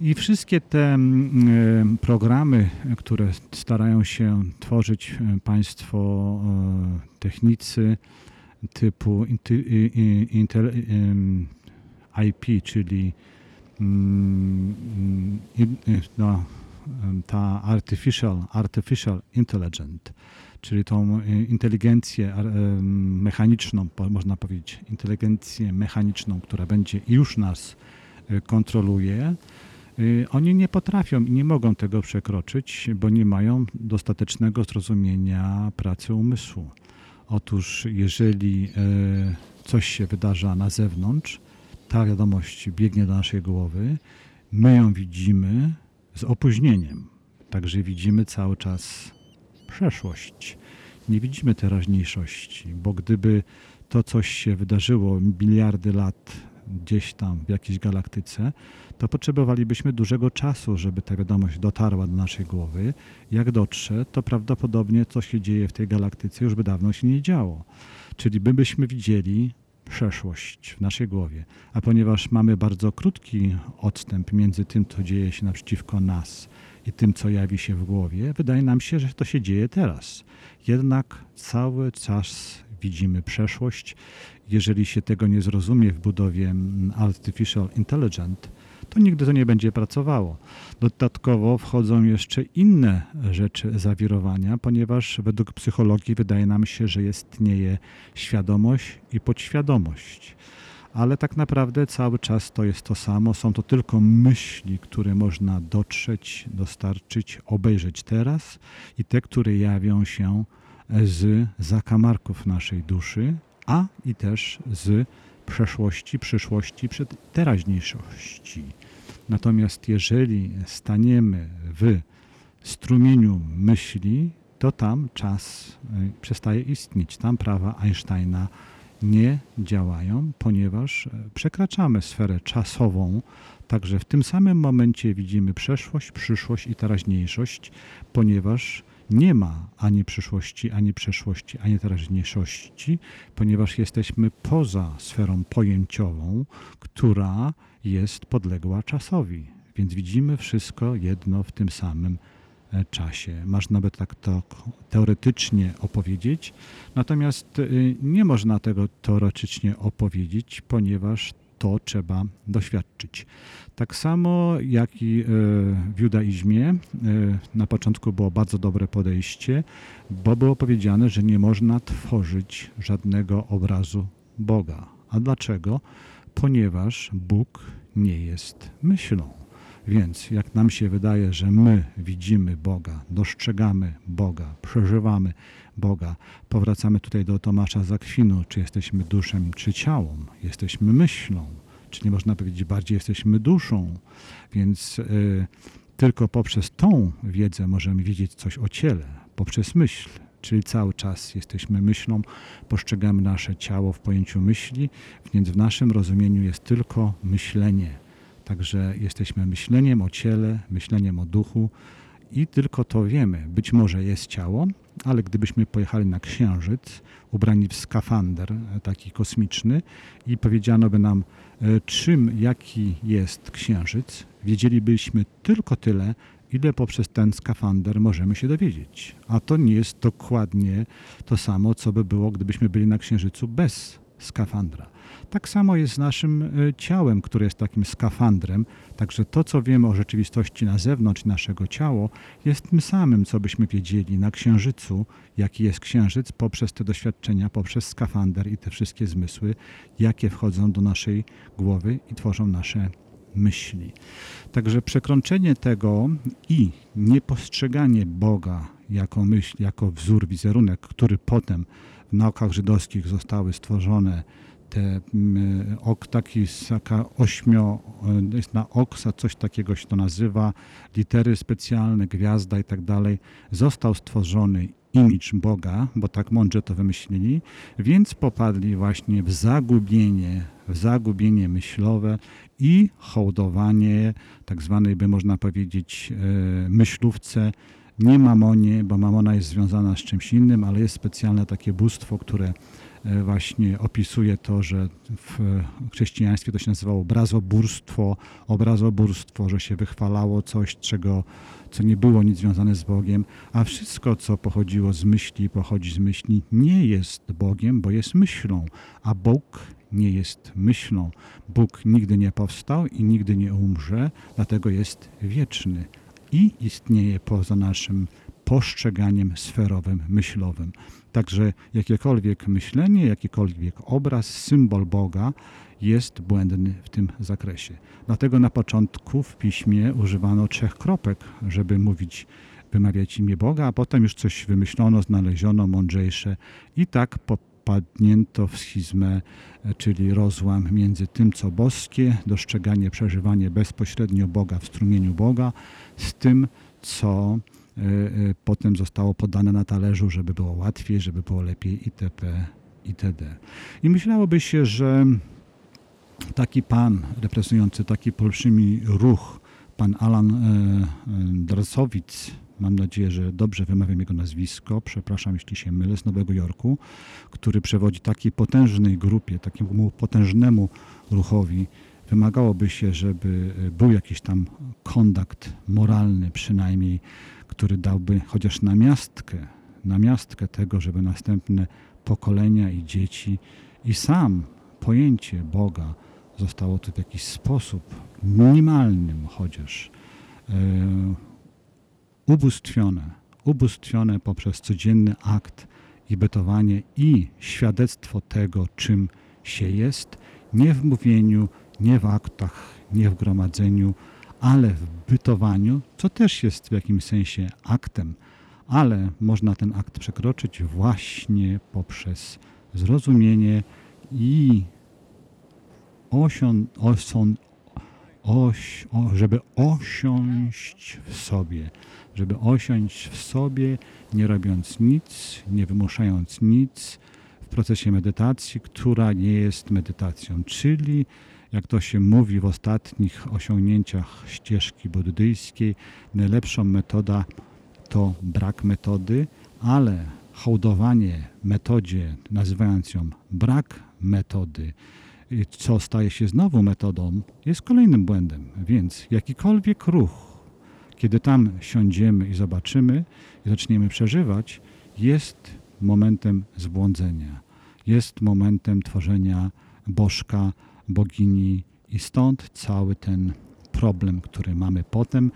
I wszystkie te mm, e, programy, które starają się tworzyć e, Państwo e, technicy typu IP, czyli mm, in- no, ta artificial, artificial intelligent, czyli tą e, inteligencję em, mechaniczną, można powiedzieć, inteligencję mechaniczną, która będzie już nas e, kontroluje, oni nie potrafią i nie mogą tego przekroczyć, bo nie mają dostatecznego zrozumienia pracy umysłu. Otóż, jeżeli e, coś się wydarza na zewnątrz, ta wiadomość biegnie do naszej głowy, my ją widzimy z opóźnieniem. Także widzimy cały czas przeszłość. Nie widzimy teraźniejszości, bo gdyby to coś się wydarzyło miliardy lat gdzieś tam w jakiejś galaktyce, to potrzebowalibyśmy dużego czasu, żeby ta wiadomość dotarła do naszej głowy. Jak dotrze, to prawdopodobnie co się dzieje w tej galaktyce już by dawno się nie działo. Czyli my byśmy widzieli przeszłość w naszej głowie. A ponieważ mamy bardzo krótki odstęp między tym, co dzieje się naprzeciwko nas i tym, co jawi się w głowie, wydaje nam się, że to się dzieje teraz. Jednak cały czas widzimy przeszłość. Jeżeli się tego nie zrozumie w budowie Artificial Intelligent, to nigdy to nie będzie pracowało. Dodatkowo wchodzą jeszcze inne rzeczy zawirowania, ponieważ według psychologii wydaje nam się, że istnieje świadomość i podświadomość. Ale tak naprawdę cały czas to jest to samo. Są to tylko myśli, które można dotrzeć, dostarczyć, obejrzeć teraz i te, które jawią się z zakamarków naszej duszy, a i też z przeszłości, przyszłości, przed teraźniejszości. Natomiast jeżeli staniemy w strumieniu myśli, to tam czas y, przestaje istnieć. Tam prawa Einsteina nie działają, ponieważ e, przekraczamy sferę czasową, także w tym samym momencie widzimy przeszłość, przyszłość i teraźniejszość, ponieważ nie ma ani przyszłości, ani przeszłości, ani teraźniejszości, ponieważ jesteśmy poza sferą pojęciową, która jest podległa czasowi. Więc widzimy wszystko jedno w tym samym e, czasie. Masz nawet tak to teoretycznie opowiedzieć, natomiast y, nie można tego teoretycznie opowiedzieć, ponieważ to trzeba doświadczyć. Tak samo jak i e, w judaizmie e, na początku było bardzo dobre podejście, bo było powiedziane, że nie można tworzyć żadnego obrazu Boga. A dlaczego? Ponieważ Bóg nie jest myślą. Więc jak nam się wydaje, że my widzimy Boga, dostrzegamy Boga, przeżywamy Boga, powracamy tutaj do Tomasza Zakwinu, czy jesteśmy duszem, czy ciałem, jesteśmy myślą, czyli można powiedzieć bardziej jesteśmy duszą, więc y, tylko poprzez tą wiedzę możemy wiedzieć coś o ciele, poprzez myśl, czyli cały czas jesteśmy myślą, postrzegamy nasze ciało w pojęciu myśli, więc w naszym rozumieniu jest tylko myślenie. Także jesteśmy myśleniem o ciele, myśleniem o duchu i tylko to wiemy. Być może jest ciało, ale gdybyśmy pojechali na księżyc, ubrani w skafander e, taki kosmiczny i powiedziano by nam, e, czym, jaki jest księżyc, wiedzielibyśmy tylko tyle, ile poprzez ten skafander możemy się dowiedzieć. A to nie jest dokładnie to samo, co by było, gdybyśmy byli na księżycu bez skafandra. Tak samo jest z naszym y, ciałem, które jest takim skafandrem. Także to, co wiemy o rzeczywistości na zewnątrz naszego ciała, jest tym samym, co byśmy wiedzieli na Księżycu, jaki jest Księżyc, poprzez te doświadczenia, poprzez skafander i te wszystkie zmysły, jakie wchodzą do naszej głowy i tworzą nasze myśli. Także przekroczenie tego i niepostrzeganie Boga jako myśl, jako wzór, wizerunek, który potem w naukach żydowskich zostały stworzone te mm, ok, taki taka ośmio, e, jest na oksa, coś takiego się to nazywa, litery specjalne, gwiazda i tak dalej, został stworzony imidż Boga, bo tak mądrze to wymyślili, więc popadli właśnie w zagubienie, w zagubienie myślowe i hołdowanie tak zwanej, by można powiedzieć, e, myślówce. Nie mamonie, bo mamona jest związana z czymś innym, ale jest specjalne takie bóstwo, które właśnie opisuje to, że w chrześcijaństwie to się nazywało obrazoburstwo, obrazoburstwo, że się wychwalało coś, czego, co nie było nic związane z Bogiem, a wszystko, co pochodziło z myśli, pochodzi z myśli, nie jest Bogiem, bo jest myślą, a Bóg nie jest myślą. Bóg nigdy nie powstał i nigdy nie umrze, dlatego jest wieczny i istnieje poza naszym postrzeganiem sferowym, myślowym. Także jakiekolwiek myślenie, jakikolwiek obraz, symbol Boga jest błędny w tym zakresie. Dlatego na początku w piśmie używano trzech kropek, żeby mówić, wymawiać imię Boga, a potem już coś wymyślono, znaleziono mądrzejsze i tak popadnięto w schizmę, czyli rozłam między tym, co boskie, dostrzeganie, przeżywanie bezpośrednio Boga w strumieniu Boga, z tym, co potem zostało podane na talerzu, żeby było łatwiej, żeby było lepiej itp. itd. I myślałoby się, że taki pan reprezentujący taki olbrzymi ruch, pan Alan e, Drasowic, mam nadzieję, że dobrze wymawiam jego nazwisko, przepraszam jeśli się mylę, z Nowego Jorku, który przewodzi takiej potężnej grupie, takiemu potężnemu ruchowi, wymagałoby się, żeby był jakiś tam kontakt moralny przynajmniej, który dałby chociaż namiastkę, namiastkę tego, żeby następne pokolenia i dzieci i sam pojęcie Boga zostało tu w jakiś sposób minimalnym chociaż e, ubóstwione, ubóstwione poprzez codzienny akt i bytowanie i świadectwo tego, czym się jest, nie w mówieniu, nie w aktach, nie w gromadzeniu, ale w bytowaniu, co też jest w jakimś sensie aktem, ale można ten akt przekroczyć właśnie poprzez zrozumienie i osią, oson, oś, o, żeby osiąść w sobie, żeby osiąść w sobie, nie robiąc nic, nie wymuszając nic w procesie medytacji, która nie jest medytacją, czyli jak to się mówi w ostatnich osiągnięciach ścieżki buddyjskiej, najlepszą metoda to brak metody, ale hołdowanie metodzie, nazywając ją brak metody, co staje się znowu metodą, jest kolejnym błędem. Więc jakikolwiek ruch, kiedy tam siądziemy i zobaczymy i zaczniemy przeżywać, jest momentem zbłądzenia. Jest momentem tworzenia bożka, bogini i stąd cały ten problem, który mamy potem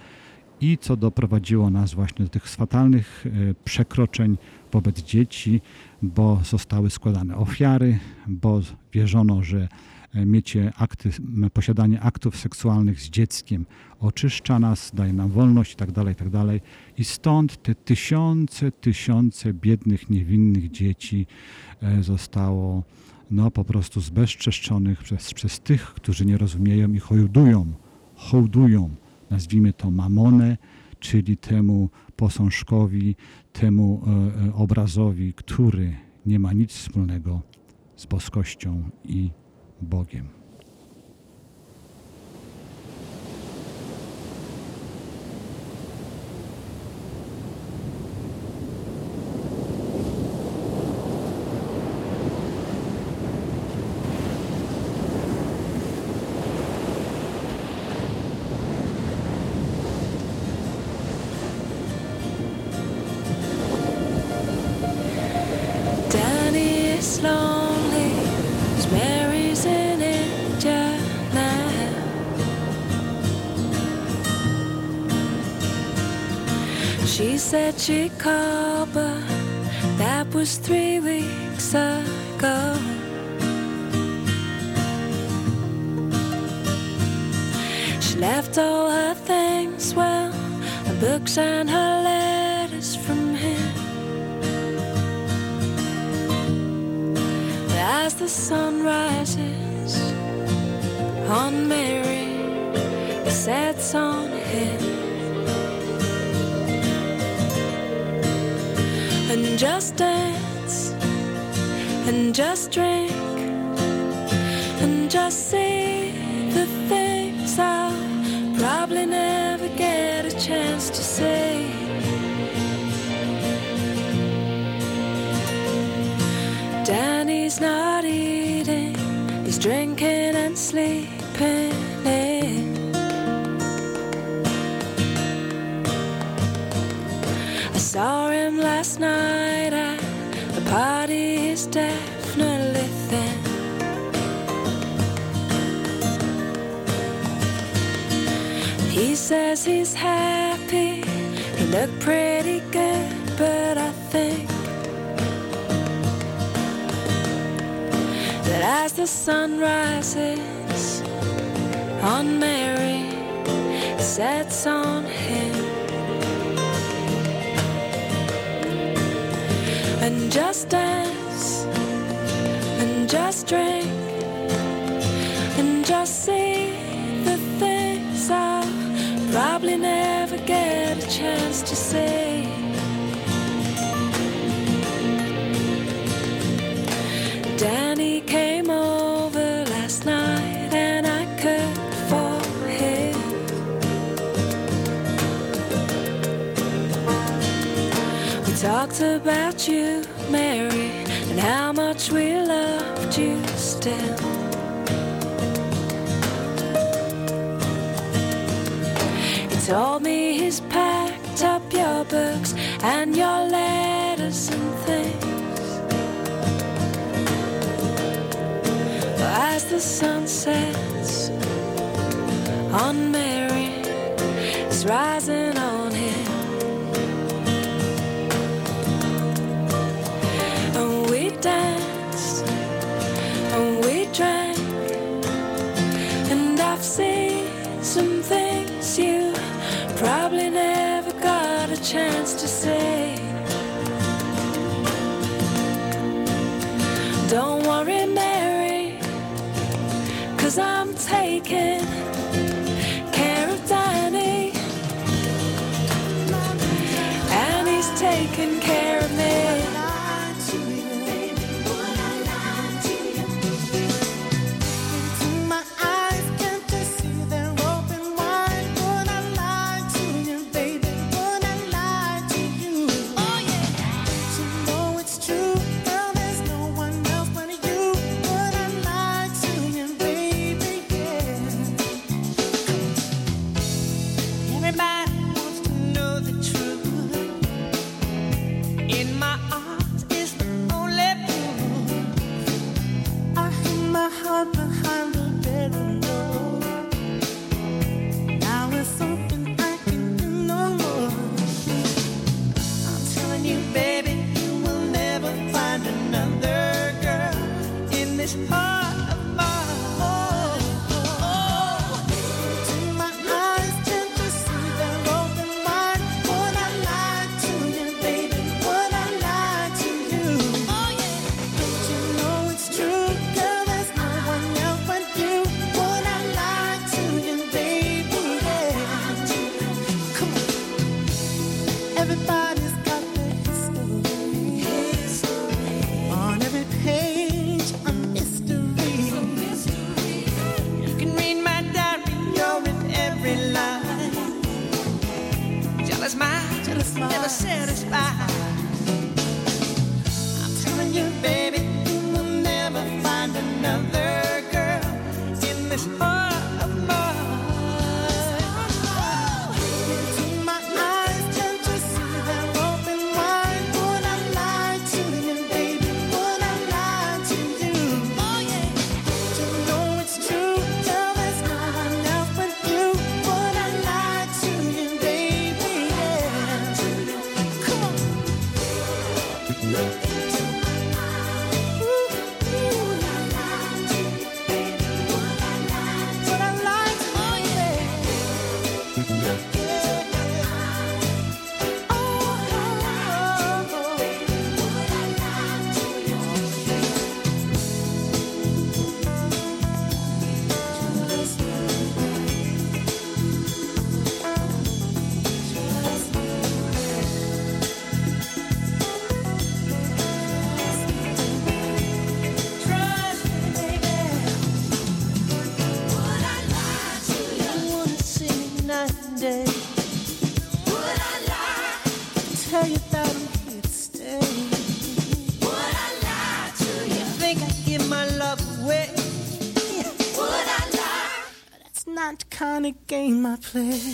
i co doprowadziło nas właśnie do tych fatalnych e, przekroczeń wobec dzieci, bo zostały składane ofiary, bo wierzono, że e, miecie akty, posiadanie aktów seksualnych z dzieckiem oczyszcza nas, daje nam wolność i tak dalej, i tak. I stąd te tysiące, tysiące biednych, niewinnych dzieci e, zostało no, po prostu zbezczeszczonych przez, przez tych, którzy nie rozumieją i hołdują, hołdują, nazwijmy to mamonę, czyli temu posążkowi, temu e, e, obrazowi, który nie ma nic wspólnego z boskością i Bogiem. She said she called, but that was three weeks ago. She left all her things, well, her books and her letters from him. As the sun rises on Mary, the sad on and just dance and just drink and just say the things I'll probably never get a chance to say. Danny's not. Says he's happy, he looked pretty good, but I think that as the sun rises on Mary, sets on him. And just dance, and just drink, and just see to say. Danny came over last night and I cooked for him. We talked about you, Mary, and how much we loved you still. He told me he's and your letters and things. As the sun sets on Mary, it's rising Don't worry, Mary, cause I'm taking hard. place.